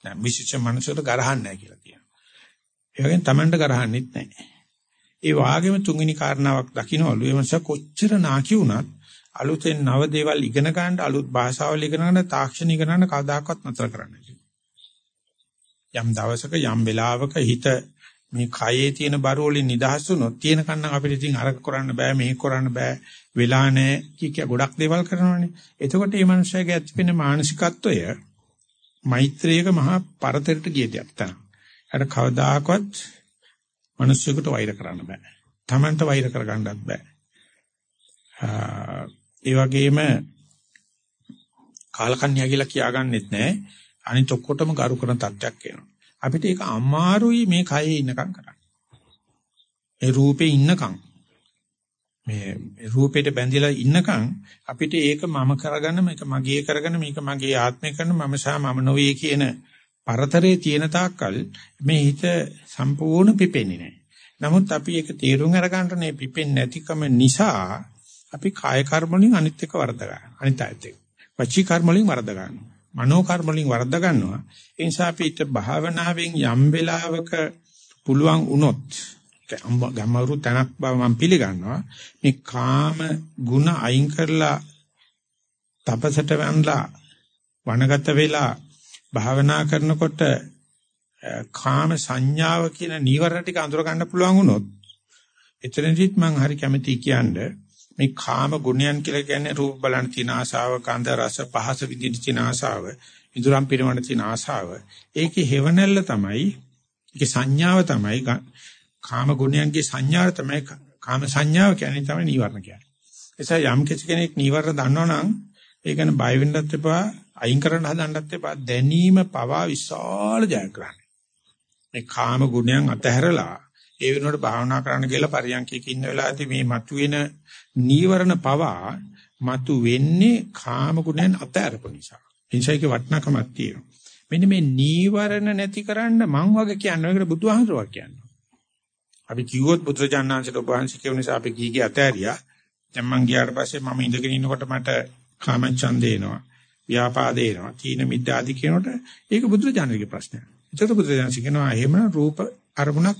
දැන් විශේෂ මිනිසෙකුට ගරහන්නේ නැහැ කියලා කියනවා. ඒ වගේම Tamanට කරහන්නෙත් නැහැ. ඒ වාගේම තුන්වෙනි කාරණාවක් දකින්නවලු ඒ මනස කොච්චර නාකි වුණත් අලුතෙන් නව දේවල් ඉගෙන ගන්න අලුත් භාෂාවල් ඉගෙන ගන්න තාක්ෂණ ඉගෙන ගන්න කවදාකවත් නතර කරන්නේ යම් දවසක යම් වෙලාවක හිත මේ කයේ තියෙන බර වලින් නිදහස් වුණොත් තියෙන කන්න අපිට ඉතින් අරක කරන්න බෑ මේක කරන්න බෑ වෙලා නැහැ කිය ගොඩක් දේවල් කරනවානේ එතකොට මේ මනුස්සයාගේ ඇතිවෙන මානසිකත්වය මෛත්‍රියක මහා පරතරට ගිය දෙයක් තමයි. අර කවදාකවත් මිනිස්සුෙකුට වෛර කරන්න බෑ. Tamanට වෛර කරගන්නත් බෑ. ඒ වගේම කාලකන්‍යා කියලා කියාගන්නෙත් නෑ. අනිත් ඔක්කොටම ගරු කරන තත්ත්වයක් එනවා. අපිට ඒක අමාරුයි මේ කයේ ඉන්නකම් කරන්න. ඒ රූපේ ඉන්නකම් මේ රූපෙට බැඳිලා ඉන්නකම් අපිට ඒක මම කරගන්න මේක මගේ කරගන්න මේක මගේ ආත්මය කරන මම සහ මම නොවේ කියන පරතරේ තියෙන තාක්කල් මේ හිත සම්පූර්ණ පිපෙන්නේ නැහැ. නමුත් අපි ඒක තීරුම් අරගන්නට මේ පිපෙන්නේ නැතිකම නිසා අපි කාය කර්ම වලින් අනිත් එක වර්ධ ගන්නවා. අනිත් අයත් එක. වචී කර්ම වලින් වර්ධ ගන්නවා. මනෝ කර්ම වලින් වර්ධ ගන්නවා. ඒ නිසා අපිට භාවනාවෙන් යම් වෙලාවක පුළුවන් වුණොත් ගම්මරු තනක් බව මම පිළිගන්නවා. මේ කාම ගුණ අයින් කරලා තපසට වන්ලා වනගත වෙලා භාවනා කරනකොට කාම සංඥාව කියන නීවරණ ටික අඳුර ගන්න පුළුවන් වුණොත් එතනදිත් මම හරි කැමතියි කියන්නේ මේ කාම ගුණයන් කියලා කියන්නේ රූප බලන තියෙන ආශාව, කන්ද රස පහස විඳින තියෙන ආශාව, ඉදurang පිරවන තියෙන ආශාව. ඒකේ හේවණල්ල තමයි, ඒකේ සංඥාව තමයි කාම ගුණයන්ගේ සංඥාව තමයි කාම සංඥාව කියන්නේ තමයි නීවරණ කියන්නේ. එසා යම් කෙනෙක් නීවරණ දන්නවනම් ඒ ගැන බය වෙන්නත් එපා, අයින් කරන්න හදන්නත් එපා. දැනීම පවා විශාල ජයග්‍රහණයක්. මේ කාම ගුණයන් අතහැරලා ඒ වෙනුවට භාවනා කරන්න කියලා පරියන්කයක ඉන්න වෙලාවේදී මේ මතුවෙන නීවරණ පවා මතු වෙන්නේ කාම ගුණයන් අතහැරපු නිසා. එනිසායික වටිනාකමක් තියෙනවා. මෙන්න මේ නීවරණ නැති කරන්න මං වගේ කියන්නේ ඒකට බුදුහාමුදුරුවෝ කියනවා. අපි කිව්වොත් බුදුරජාණන්සේට වහන්සේ කියව නිසා අපි කීගේ අතහැරියා. දැන් මං ගියාට පස්සේ මම ඉඳගෙන ඉන්නකොට මට කාමච්ඡන්ද එනවා. ව්‍යාපාද එනවා. තීන මිද්ද ආදී කියනකොට ඒක බුදුරජාණන්ගේ ප්‍රශ්නයක්. ඒකට බුදුරජාණන් කියනවා එහෙම රූප අරමුණක්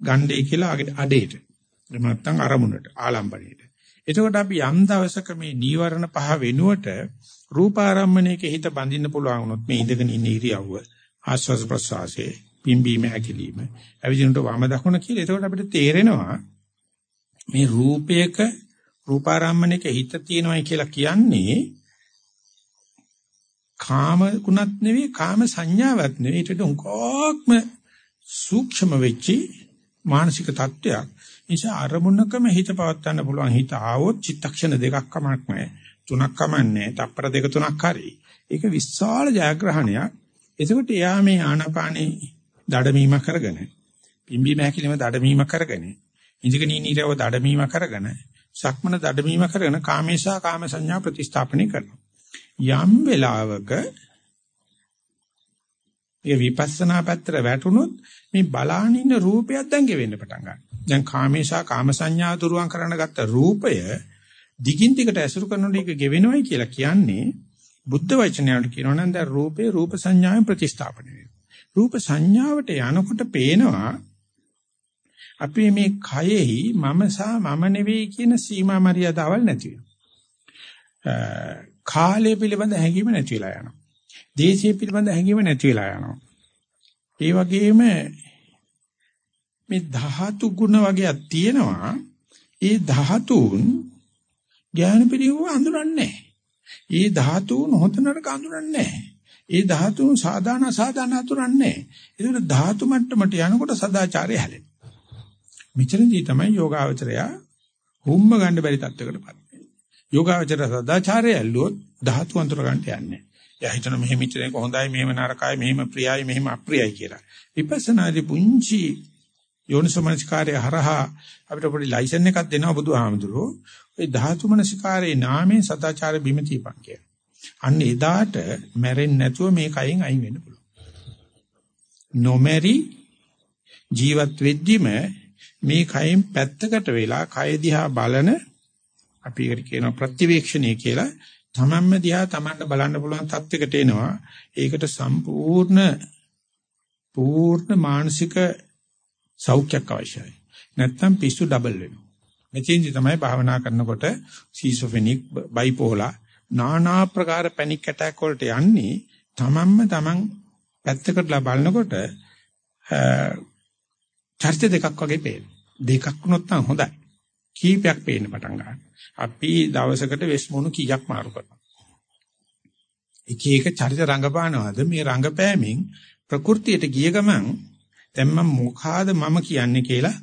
ගණ්ඩේ කියලා අඩේට. එහෙම නැත්නම් අරමුණට ආලම්බණයට. එතකොට අපි යම් දවසක මේ නීවරණ පහ වෙනුවට රූපාරම්මණයක හිත බඳින්න පුළුවන් වුණොත් මේ ඉඳගෙන ඉන්න ඉරියව්ව ආස්වාද ප්‍රසවාසයේ පිම්බීම හැකිලිම අවිදිනට වම දකුණ කියලා එතකොට අපිට තේරෙනවා මේ රූපයක රූපාරම්මණයක හිත තියෙනවයි කියලා කියන්නේ කාම ගුණත් නෙවෙයි කාම සංඥාවක් නෙවෙයි ඊට උංගක්ම සූක්ෂම වෙච්චි මානසික තත්ත්වයක්. නිසා අරමුණකම හිත පවත්වන්න පුළුවන් හිත ආවොත් චිත්තක්ෂණ දෙකක් කමක් නැහැ. තුනක් කමන්නේ. තප්පර දෙක තුනක් හරි. ඒක විශාල ජයග්‍රහණයක්. එතකොට එයා මේ ආනාපානේ දඩමීම කරගෙන පිම්බීම හැකිලිම දඩමීම කරගෙන ඉඳගෙන ඉන්න ඉරව දඩමීම කරගෙන සක්මන දඩමීම කරගෙන කාමේශා කාම සංඥා ප්‍රතිස්ථාපනය කරනවා. යම් වෙලාවක ඒ විපස්සනා පැත්තට වැටුනොත් මේ බලාන ඉන්න රූපයක් දැන් ගෙවෙන්න පටන් ගන්නවා. දැන් කාමේශා කාම සංඥා දුරුවන් කරන්න ගත්ත රූපය දිගින් දිගට ඇසුරු කරනකොට ඒක ගෙවෙනවයි කියලා කියන්නේ බුද්ධ වචනයට කියනවා නම් දැන් රූපේ රූප සංඥාවෙන් ප්‍රතිස්ථාපනය වෙනවා. රූප සංඥාවට යනකොට පේනවා අපි මේ කයෙහි මම සහ මම නෙවෙයි කියන සීමා මරියාදාවල් නැති වෙනවා. කාලය පිළිබඳ හැඟීම නැති වෙලා යනවා. දේශය පිළිබඳ හැඟීම නැති වෙලා යනවා. ඒ වගේම මේ ධාතු ගුණ වගේක් තියෙනවා. ඒ ධාතුන් ඥාන පිළිවෙව අඳුරන්නේ නැහැ. ඒ ධාතුන් හොතනට අඳුරන්නේ නැහැ. ඒ ධාතුන් සාදාන සාදාන අඳුරන්නේ නැහැ. ඒකට ධාතු මට්ටමට යනකොට සදාචාරය හැලෙනවා. මෙතනදී තමයි යෝගාවචරය හුම්ම ගන්න බැරි තත්වයකටපත් වෙන්නේ. යෝගාවචර සදාචාරය ඇල්ලුවොත් ධාතු අඳුර ගන්න යන්නේ. එයා හිතන මෙහෙම ඉච්චරේක හොඳයි මෙහෙම නරකයි මෙහෙම ප්‍රියයි මෙහෙම අප්‍රියයි කියලා. විපස්සනාදී පුංචි යෝනිසමනස්කාරය හරහා අපිට පොඩි ලයිසන් එකක් දෙනවා බුදුහාමුදුරුවෝ. ඒ ධාතු මනසිකාරයේ නාමයෙන් සදාචාර බිම තියපන් කියලා. අන්න එදාට මැරෙන්නේ නැතුව මේ කයෙන් අයින් වෙන්න පුළුවන්. නොමැරි ජීවත් වෙද්දිම මේ කයෙන් පැත්තකට වෙලා කය දිහා බලන අපි ඒකට කියනවා ප්‍රතිවේක්ෂණය කියලා තමන්ම දිහා තමන්ට බලන්න පුළුවන් තත්යකට එනවා. ඒකට සම්පූර්ණ පූර්ණ මානසික සෞඛ්‍යයක් අවශ්‍යයි. නැත්තම් පිස්සු ඩබල් වෙනවා. මෙතෙන්දි තමයි භාවනා කරනකොට සීසොෆෙනික් බයිපෝලා নানা ප්‍රකාර පැනික් ඇටැක් වලට යන්නේ තමන්ම තමන් පැත්තකටලා බලනකොට චර්ච දෙකක් වගේ පේනවා. දෙකක් වුණොත් නම් හොඳයි. කීපයක් පේන්න පටන් ගන්නවා. අපි දවසකට වෙස් මොණු කීයක් මාරු කරනවා. එක එක චරිත රංගපානවාද මේ රංගපෑමෙන් ප්‍රകൃතියට ගිය ගමන් දැන් මම මොකාද මම කියන්නේ කියලා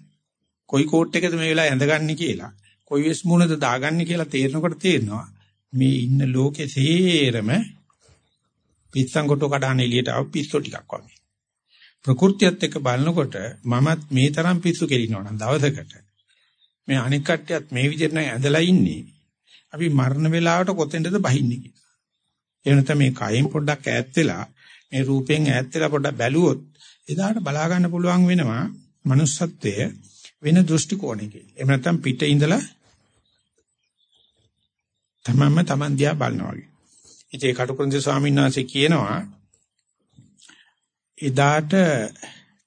කොයි කෝට් එකද මේ වෙලාව ඇඳගන්නේ කියලා කොයි වෙස් මුණද දාගන්නේ කියලා තේරෙනකොට තේරෙනවා මේ ඉන්න ලෝකේ සේරම පිස්සන් කොට කඩන එළියට ආව පිස්සෝ ටිකක් වගේ ප්‍රകൃතියත් එක්ක බලනකොට මමත් මේ තරම් පිස්සු කෙලිනවා නම් දවසකට මේ අනික් කට්ටියත් මේ විදිහට නෑ ඇඳලා ඉන්නේ අපි මරණ වේලාවට කොතෙන්ද බහින්නේ කියලා එහෙම නැත්නම් මේ කයින් පොඩ්ඩක් ඈත් වෙලා මේ රූපයෙන් ඈත් වෙලා පොඩ්ඩක් බැලුවොත් එදාට බලා ගන්න පුළුවන් වෙනවා manussත්වය වෙන දෘෂ්ටි කෝණයකින්. එහෙම නැත්නම් පිට ඉඳලා තමන්ම තමන් දිහා බලනවා වගේ. ඉතින් ඒ කටුකුරුන්දේ ස්වාමීන් වහන්සේ කියනවා එදාට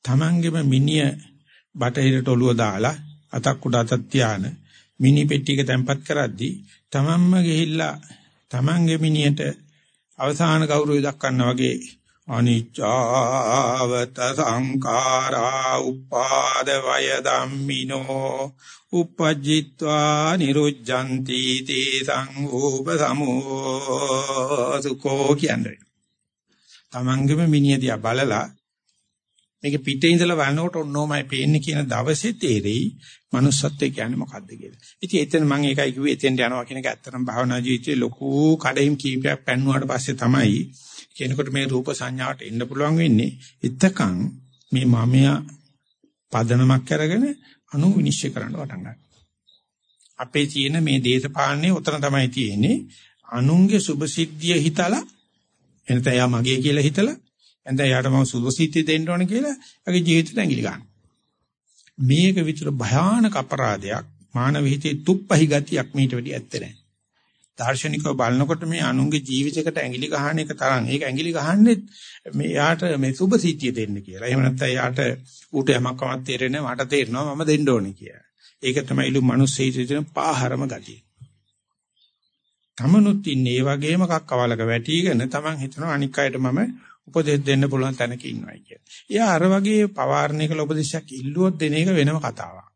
තමන්ගේම මිනිය බටහිරට ඔලුව දාලා අතක් උඩ අතක් තියාන මිනි පෙට්ටියක තැම්පත් කරද්දී තමන්ම ගිහිල්ලා තමන්ගේ මිනියට අවසාන ගෞරවය දක්වනා වගේ අනිච්චාවත සංඛාරා උපාද වය ධම්මිනෝ uppajjitva niruජ්ජಂತಿ තේ සංූප සමෝ සුකෝ කියන්නේ. තමන්ගේම මිනිහදියා බලලා මේක පිටේ ඉඳලා බලනකොට ඔන්නෝමයි පේන්නේ කියන දවසේ තේරෙයි manussත්වය කියන්නේ මොකද්ද කියලා. ඉතින් එතන මම ඒකයි කිව්වේ එතෙන්ට යනවා කියන එක ඇත්තටම භාවනා ජීවිතේ ලොකු කඩයිම් කීපයක් පැන්නුවාට පස්සේ තමයි කෙනෙකුට මේ රූප සංඥාවට එන්න පුළුවන් වෙන්නේ. එතකන් මේ මමයා පදනමක් අරගෙන අනු විනිශ්චය කරන්න පටන් ගන්නවා. අපේ තියෙන මේ දේශපාලනේ උතන තමයි තියෙන්නේ. අනුන්ගේ සුභසිද්ධිය හිතලා එනත එයා මගේ කියලා හිතලා එඳ එයාට මම සුභසිද්ධිය දෙන්න ඕන කියලා එයාගේ ජීවිතේට ඇඟිලි ගන්න. මේක විතර භයානක අපරාධයක් මානව හිතේ තුප්පහි ගතියක් මීට වැඩි ඇත්තේ නැහැ. දාර්ශනිකව බලනකොට මේ අනුන්ගේ ජීවිතයකට ඇඟිලි ගහන එක තරම් ඒක ඇඟිලි ගහන්නේ මේ යාට මේ සුභ සිද්ධිය දෙන්න කියලා. එහෙම නැත්නම් යාට ඌට යමක් කමක් තේරෙන්නේ මට තේරෙනවා මම දෙන්න ඕනේ කියලා. ඒක තමයි ඉලු මිනිස් හිතේ පාහරම ගතිය. තමනුත් ඉන්නේ ඒ වගේම කක්කවලක වැටිගෙන තමන් හිතනවා අනික් අයට මම උපදෙස් දෙන්න පුළුවන් තැනක ඉන්නවයි කියලා. එයා අර වගේ පවාරණය කළ උපදේශයක් ඉල්ලුවොත් දෙන එක වෙනම කතාවක්.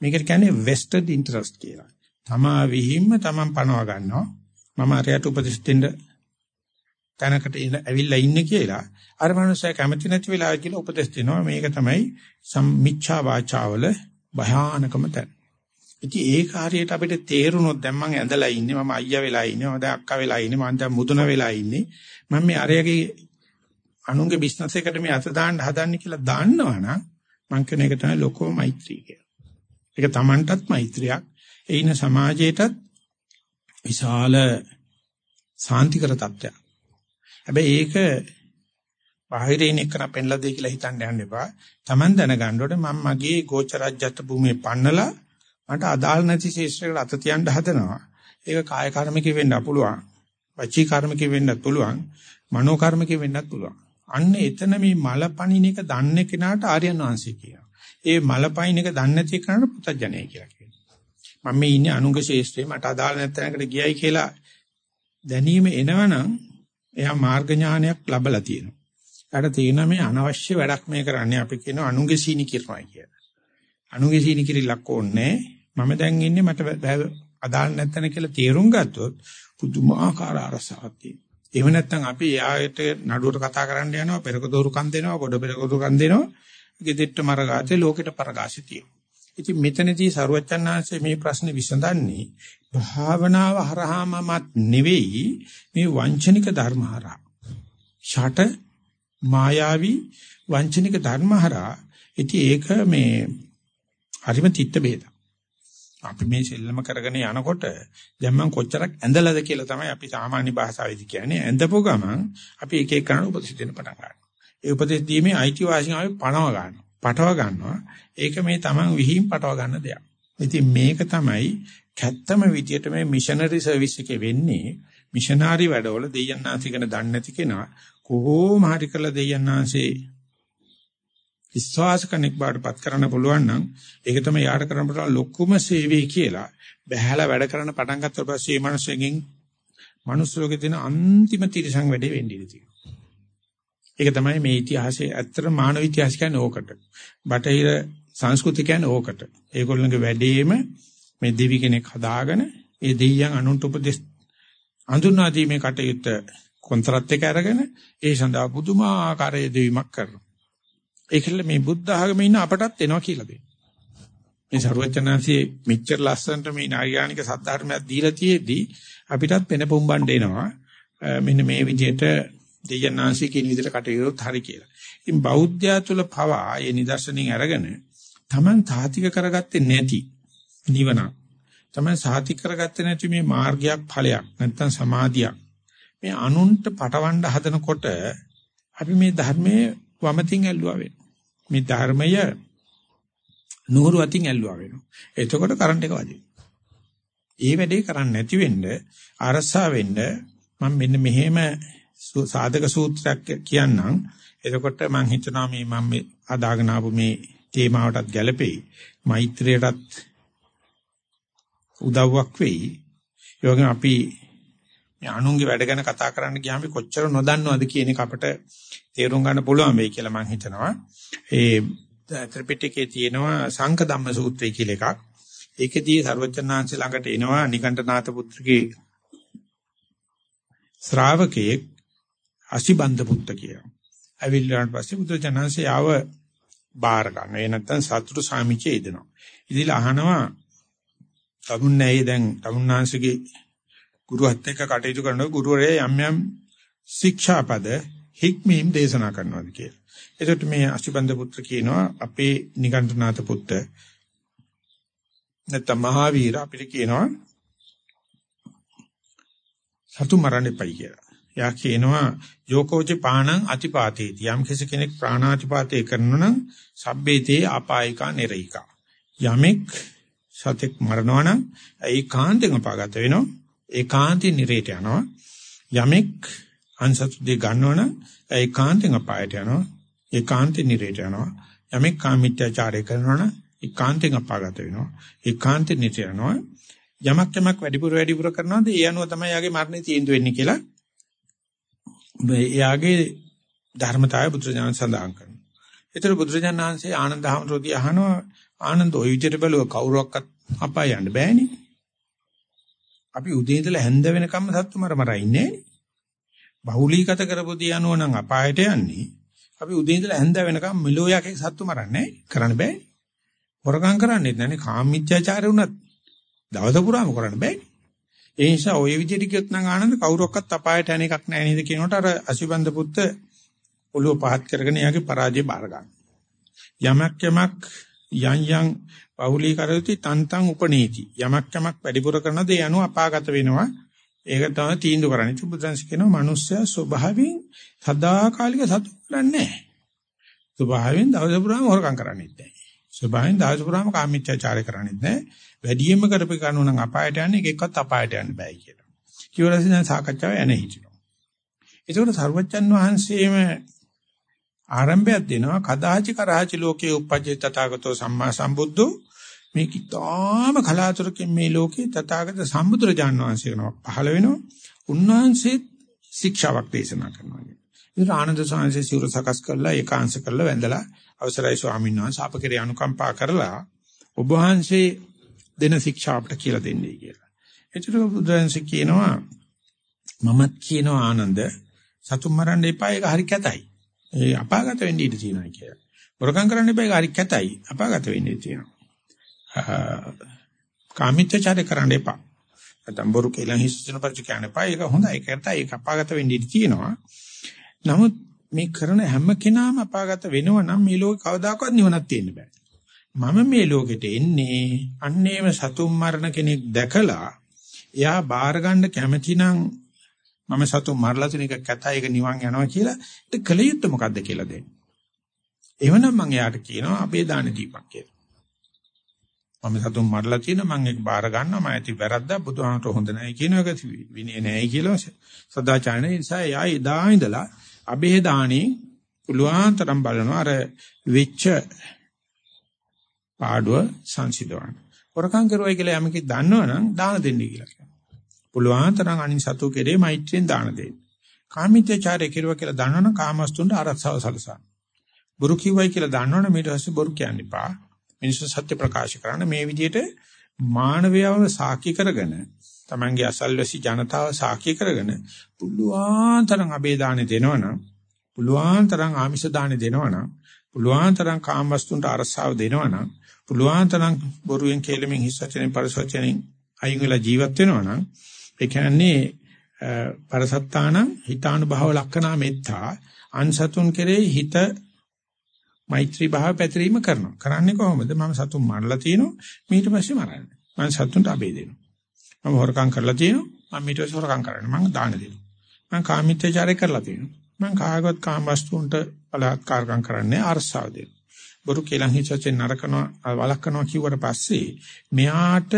මේකට කියන්නේ vested interest කියලා. තමා විහිම්ම තමන් පනවා ගන්නවා. මම අරයට උපදෙස් දෙන්න තැනකට ඇවිල්ලා ඉන්නේ කියලා. අර මනුස්සයා කැමති නැති වෙලාව කියලා උපදෙස් දෙනවා. මේක තමයි සම්මිච්ඡා වාචාවල භයානකම තැන. ඉතින් ඒක හරියට අපිට තේරුනොත් දැන් මම ඇඳලා ඉන්නේ මම අයියා වෙලා ඉන්නේ මම දැන් අක්කා වෙලා ඉන්නේ මම දැන් මුදුන වෙලා ඉන්නේ මම මේ අරයගේ අනුන්ගේ බිස්නස් එකට මේ අත දාන්න හදන්නේ කියලා දන්නවනම් මං කියන එක තමයි ලොකෝ මෛත්‍රී කියලා. ඒක Tamanටත් මෛත්‍රියක් ඒ ඉන්න සමාජයටත් විශාල සාන්තිකර තත්ත්වයක්. හැබැයි ඒක බාහිරින් එක්කන පෙන්ලා දෙයි කියලා හිතන්න යන්න එපා. Taman දැනගන්න ඕනේ මම මගේ ගෝචරජ්‍යත් භූමියේ පන්නලා මට අදාළ නැති ශේෂ්ත්‍රයකට අත තියන්න හදනවා. ඒක කාය කර්මිකේ වෙන්න පුළුවන්. වචී කර්මිකේ වෙන්නත් පුළුවන්. මනෝ කර්මිකේ වෙන්නත් පුළුවන්. අන්න එතන මේ මල පණින එක දන්නේ කෙනාට ආර්යයන් වහන්සේ කියනවා. ඒ මල පණින එක දන්නේ නැති කෙනාට පුතඥය කියලා මම මේ ඉන්නේ අනුංග ශේෂ්ත්‍රේ මට අදාළ නැත්නම්කට ගියයි කියලා දැනීම එනවනම් එයා මාර්ග ඥානයක් ලැබලා තියෙනවා. එයාට තේරෙනවා මේ අනවශ්‍ය වැඩක් මේ කරන්නේ අපි කියන අනුංග සීනි කිරනවා කියලා. අනුංග සීනි කිරිලක් ඕනේ මම දැන් ඉන්නේ මට අදාළ නැත්නම් කියලා තේරුම් ගත්තොත් පුදුමාකාර අරසාවක් තියෙනවා. එහෙම නැත්නම් අපි එයාට නඩුවට කතා කරන්න යනවා පෙරක දෝරුකම් දෙනවා ගොඩ පෙරක දෝරුකම් දෙනවා ගෙදෙට්ට මරගාතේ ලෝකෙට පරගාසි තියෙනවා. ඉතින් මෙතනදී සරුවච්චන්හන්සේ මේ ප්‍රශ්නේ විසඳන්නේ භාවනාව හරහාමත් නෙවෙයි මේ වංචනික ධර්ම හරහා. ෂට මායාවි වංචනික ධර්ම හරහා. ඉතින් ඒක මේ හරිම තිත්ත බේද. අපි මේ සෙල්ලම කරගෙන යනකොට දැන් මම කොච්චරක් ඇඳලාද කියලා තමයි අපි සාමාන්‍ය භාෂාවේදී කියන්නේ ඇඳපු ගමන් අපි එක එක කරන උපදෙස් දෙන්න පටන් ගන්නවා. ඒ උපදෙස් දීමේ අයිතිවාසිකම් අපි පණව ගන්නවා. පටව ගන්නවා. ඒක මේ Taman විහිං පටව ගන්න දෙයක්. ඉතින් මේක තමයි කැත්තම විදියට මේ මිෂනරි සර්විස් එකේ වෙන්නේ. මිෂනාරි වැඩවල දෙයයන්ාංශ ඉගෙන දන්නේ නැති කෙනා කොහොම හරි කරලා දෙයයන්ාංශේ විශ්වාස කෙනෙක් බාටපත් කරන්න පුළුවන් නම් ඒක තමයි යාට කරන්න පුළුවන් ලොකුම සේවය කියලා. බහැලා වැඩ කරන්න පටන් ගත්තට පස්සේ මේ මිනිස්සුගෙන් මනුස්ස ලෝකේ තියෙන අන්තිම තිරසං වැඩේ වෙන්නේ ඉතින්. ඒක තමයි මේ ඉතිහාසයේ ඇත්තට මානව ඉතිහාස කියන්නේ ඕකට. බටහිර සංස්කෘතිය කියන්නේ ඕකට. ඒගොල්ලන්ගේ වැඩේම මේ දෙවි කෙනෙක් හදාගෙන ඒ දෙයියන් අනුන්ට උපදෙස් අඳුනා දීමේ කටයුත්ත කොන්ත්‍රාත් එක අරගෙන ඒ සඳහා පුදුමාකාර යෙදවීමක් කරනවා. ඒකල මේ බුද්ධ ආගමේ ඉන්න අපටත් එනවා කියලා දෙන්න. මේ ਸਰවචනාංශයේ මෙච්චර ලස්සනට මේ නාර්යානික සද්ධර්මයක් දීලා තියෙද්දී අපිටත් පෙන පුම්බන්න එනවා. මෙන්න මේ විදිහට දෙයනාංශී කියන විදිහට කටයුතු හරි කියලා. ඉතින් බෞද්ධයා තුල පවා මේ නිදර්ශනින් අරගෙන Taman තාතික කරගත්තේ නැති නිවන. Taman සාති කරගත්තේ නැති මේ මාර්ගයක් ඵලයක් නැත්තම් සමාධියක්. මේ අනුන්ට පටවන්න හදනකොට අපි මේ ධර්මයේ වමතින් ඇල්ලුවා වෙනවා. මේ ධර්මය නුහුරු අතින් ඇල්ලුවා වෙනවා. එතකොට කරන්ට් එක වදිනවා. ඒ වැඩේ කරන්නේ නැති වෙන්න අරසා වෙන්න මම මෙන්න මෙහෙම සාධක සූත්‍රයක් කියන්නම්. එතකොට මම හිතනවා මේ මම මේ අදාගෙන ආපු මේ තේමාවටත් ගැලපෙයි. මෛත්‍රියටත් උදව්වක් වෙයි. ඒ වගේම අපි මේ අනුන්ගේ වැඩ ගැන කතා කරන්න ගියාම කොච්චර නොදන්නවද කියන එක අපිට තේරුම් ගන්න පුළුවන් වෙයි කියලා මම හිතනවා. ඒ ත්‍රිපිටකයේ තියෙනවා සංක ධම්ම සූත්‍රය කියලා එකක්. ඒකදී සර්වචන්නාංශ ළඟට එනවා නිකණ්ඨනාත පුත්‍රගේ ශ්‍රාවකයෙක් අසිබන්ද පුත්ත කියලා. ඇවිල්ලාට පස්සේ බුදුචන්නාංශය ආව බාර ගන්න. ඒ නැත්තම් සතුටු සාමිච්චය ඉදෙනවා. ඉතින් අහනවා තමුන්නෑයි දැන් තමුන්නාංශගේ ගුරුවත් එක්ක කටයුතු කරනකොට ගුරුවරයා යම් යම් ශික්ෂාපද හික්මීම් දේශනා කරනවාද කියලා. එතකොට මේ අසිබන්ද පුත්‍ර කියනවා අපේ නිකණ්ඨනාත පුත්ත නැත්නම් මහාවීර අපිට කියනවා සතු මරන්න එපයි කියලා. යා කියනවා යෝකෝච පාණං අතිපාතේති යම් කෙනෙක් ප්‍රාණාතිපාතේ කරනවා නම් සබ්බේතේ ආපායිකා නිරයිකා. යමෙක් සතෙක් මරනවා නම් ඒකාන්තෙන් අපාගත වෙනවා. ඒකාන්තෙන් නිරේට යනවා. යමෙක් අන්සතු දෙ ගන්නවනම් ඒකාන්තෙන් අපායට යනවා. ඒකාන්තෙන් නිරේට යනවා. යමෙක් කාමීත්‍යාචාරය කරනවනම් ඒකාන්තෙන් අපාගත වෙනවා. ඒකාන්තෙන් නිරේට යනවා. යමක් යමක් වැඩිපුර වැඩිපුර කරනවාද ඒ අනුව තමයි යාගේ මරණය තීන්දුව වෙන්නේ කියලා එයාගේ ධර්මතාවය බුදුරජාණන් සඳහන් කරනවා. ඒතර බුදුරජාණන් වහන්සේ ආනන්ද හැමරෝදී අහනවා ආනන්ද ඔය විදිහට බැලුව කවුරක්වත් අපාය යන්න බෑනේ. අපි උදේ ඉඳලා හැන්ද වෙනකම්ම සත්තු මර මර ඉන්නේ බහුලීගත කරපු දී යනවා නම් අපායට යන්නේ. අපි උදේ ඉඳලා හැන්ද වෙනකම් මෙලෝ යකේ සත්තු මරන්නේ කරන්න බෑනේ. හොරකම් කරන්නේ නැන්නේ කාමීත්‍යාචාරය වුණත් දවස පුරාම කරන්න බෑනේ. ඒ නිසා ওই විදිහට කියොත් නම් ආනන්ද කවුරක්වත් අපායට යන එකක් නැහැ නේද කියනකොට අර අසිබන්ද පුත්ත ඔළුව පහත් කරගෙන එයාගේ පරාජය බාර ගන්න. යමක් යමක් යන් යන් පෞලී කරති තන්තං උපනීති. යමක් යමක් වැඩිපුර කරනද ඒ අනුව අපාගත වෙනවා. ඒක තමයි තීන්දුව කරන්නේ. චුබ්බදන්ස් කියනවා මිනිස්සයා ස්වභාවයෙන් සදාකාලික සතුට කරන්නේ නැහැ. ස්වභාවයෙන් දවස පුරාම හොරකම් කරන්නේ නැහැ. ස්වභාවයෙන් දවස පුරාම කාමීච්ඡාචාරය කරන්නේ නැහැ. වැඩියෙන්ම කරපේ කනුව නම් අපායට යන්නේ එකෙක්වත් අපායට යන්න බෑ කියලා. කිවලසින් දැන් සාකච්ඡාව එන හිටිනවා. ඒකෝට සර්වජන් වහන්සේම ආරම්භයක් දෙනවා කදාචි කරාචි ලෝකේ උපජ්ජේ තථාගතෝ සම්මා සම්බුද්ධෝ මේ කිතාම කලාතුරකින් මේ ලෝකේ තථාගත සම්බුදුරජාන් වහන්සේ කෙනෙක් පහළ වෙනවා. උන්වහන්සේ ශික්ෂාවක් දේශනා කරනවා. ඉතින් ආනන්ද සාංශේ සිවුර සකස් කරලා ඒකාංශ කරලා වැඳලා අවසරයි ස්වාමීන් වහන්සේ අප කෙරේ අනුකම්පා කරලා ඔබ වහන්සේ දෙන ශික්ෂා අපට කියලා දෙන්නේ කියලා. එතකොට බුදුන්සේ කියනවා මමත් කියනවා ආනන්ද සතුන් මරන්න එපා ඒක හරි කැතයි. ඒ අපාගත වෙන්න ඉඩ තියෙනවා කියලා. වරකම් කරන්න එපා ඒක හරි කැතයි. අපාගත වෙන්න ඉඩ තියෙනවා. කාමීත්‍යචාරය කරන්න එපා. නැත්නම් බොරු කියලා හිස්සන පරිච කියන්න එපා. ඒක හොඳයි. ඒක කැතයි. ඒක අපාගත වෙන්න ඉඩ තියෙනවා. නමුත් මේ කරන හැම කෙනාම අපාගත වෙනවා නම් මේ ලෝකේ කවදාකවත් නිවනක් තියෙන්න බෑ. මම මේ ලෝකෙට එන්නේ අන්නේම සතුම් මරණ කෙනෙක් දැකලා එයා බාර ගන්න කැමති නම් මම සතුම් මරලා තියෙන එක කැතයි ඒක නිවන් යනවා කියලා ඒක කල යුත්තේ මොකද්ද කියලා දෙන්න. එවනම් මම එයාට කියනවා අපේ දාන දීපක් කියලා. මම සතුම් මරලා තියෙන මම ඒක බාර ගන්නවා මම ඇති වැරද්දා බුදුහාමට හොඳ නැහැ කියන එක විනය නැහැ කියලා සදාචාරණය නිසා එයා එදා ඉඳලා අබේ දානේ පුළුවන් තරම් බලනවා අර වෙච්ච පාඩුව සංසිඳවන්න. හොරකම් කරුවයි කියලා යමකෙක් දන්නවනම් දාන දෙන්න කියලා කියනවා. පුළුවන් තරම් අනිත් සතු කෙරේ මෛත්‍රියෙන් දාන දෙන්න. කාමීත්‍යචාරය කෙරුවා කියලා දන්නවනම් කාමස්තුන්ට ආරක්ෂාව සලසන්න. බොරු කිව්වයි කියලා දන්නවනම් ඊට පස්සේ බොරු කියන්න එපා. මිනිස්සු සත්‍ය ප්‍රකාශ කරන්න මේ විදිහට මානවයව සාක්ෂි කරගෙන තමන්ගේ අසල්වැසි ජනතාව සාක්ෂි කරගෙන පුළුවන් තරම් අබේ දාණය දෙනවනම් පුළුවන් තරම් ආමිෂ දාණය දෙනවනම් පුළුවන් තරම් කාමවස්තුන්ට අරසාව දෙනවනම් පුළුවන් තරම් බොරුවෙන් කේලමින් හිස් වචනෙන් පරිසවචනෙන් අයින් වෙලා ජීවත් වෙනවනම් ඒ කියන්නේ පරසත්තාන හිතානුභව ලක්ෂණා මෙත්තා අන්සතුන් කෙරෙහි හිත මෛත්‍රී භාව පැතිරීම කරනවා. කරන්නේ කොහොමද? මම සතුන් මරලා තිනවා. ඊට පස්සේ මරන්නේ. මම සතුන්ට අබේ දෙනවා. මම හොරකම් කරලා තිනවා. මම ඊට පස්සේ හොරකම් කරන්නේ. මම දාන දෙනවා. මම කාමීත්‍යචාරය කරලා තිනවා. මම කායගත කාම වස්තුන්ට බලාත්කාරකම් කරන්නේ අරසාව දෙනවා. බොරු කෙලන් හිසචෙන් නරකනවා වලක්කනවා කිව්වට පස්සේ මෙයාට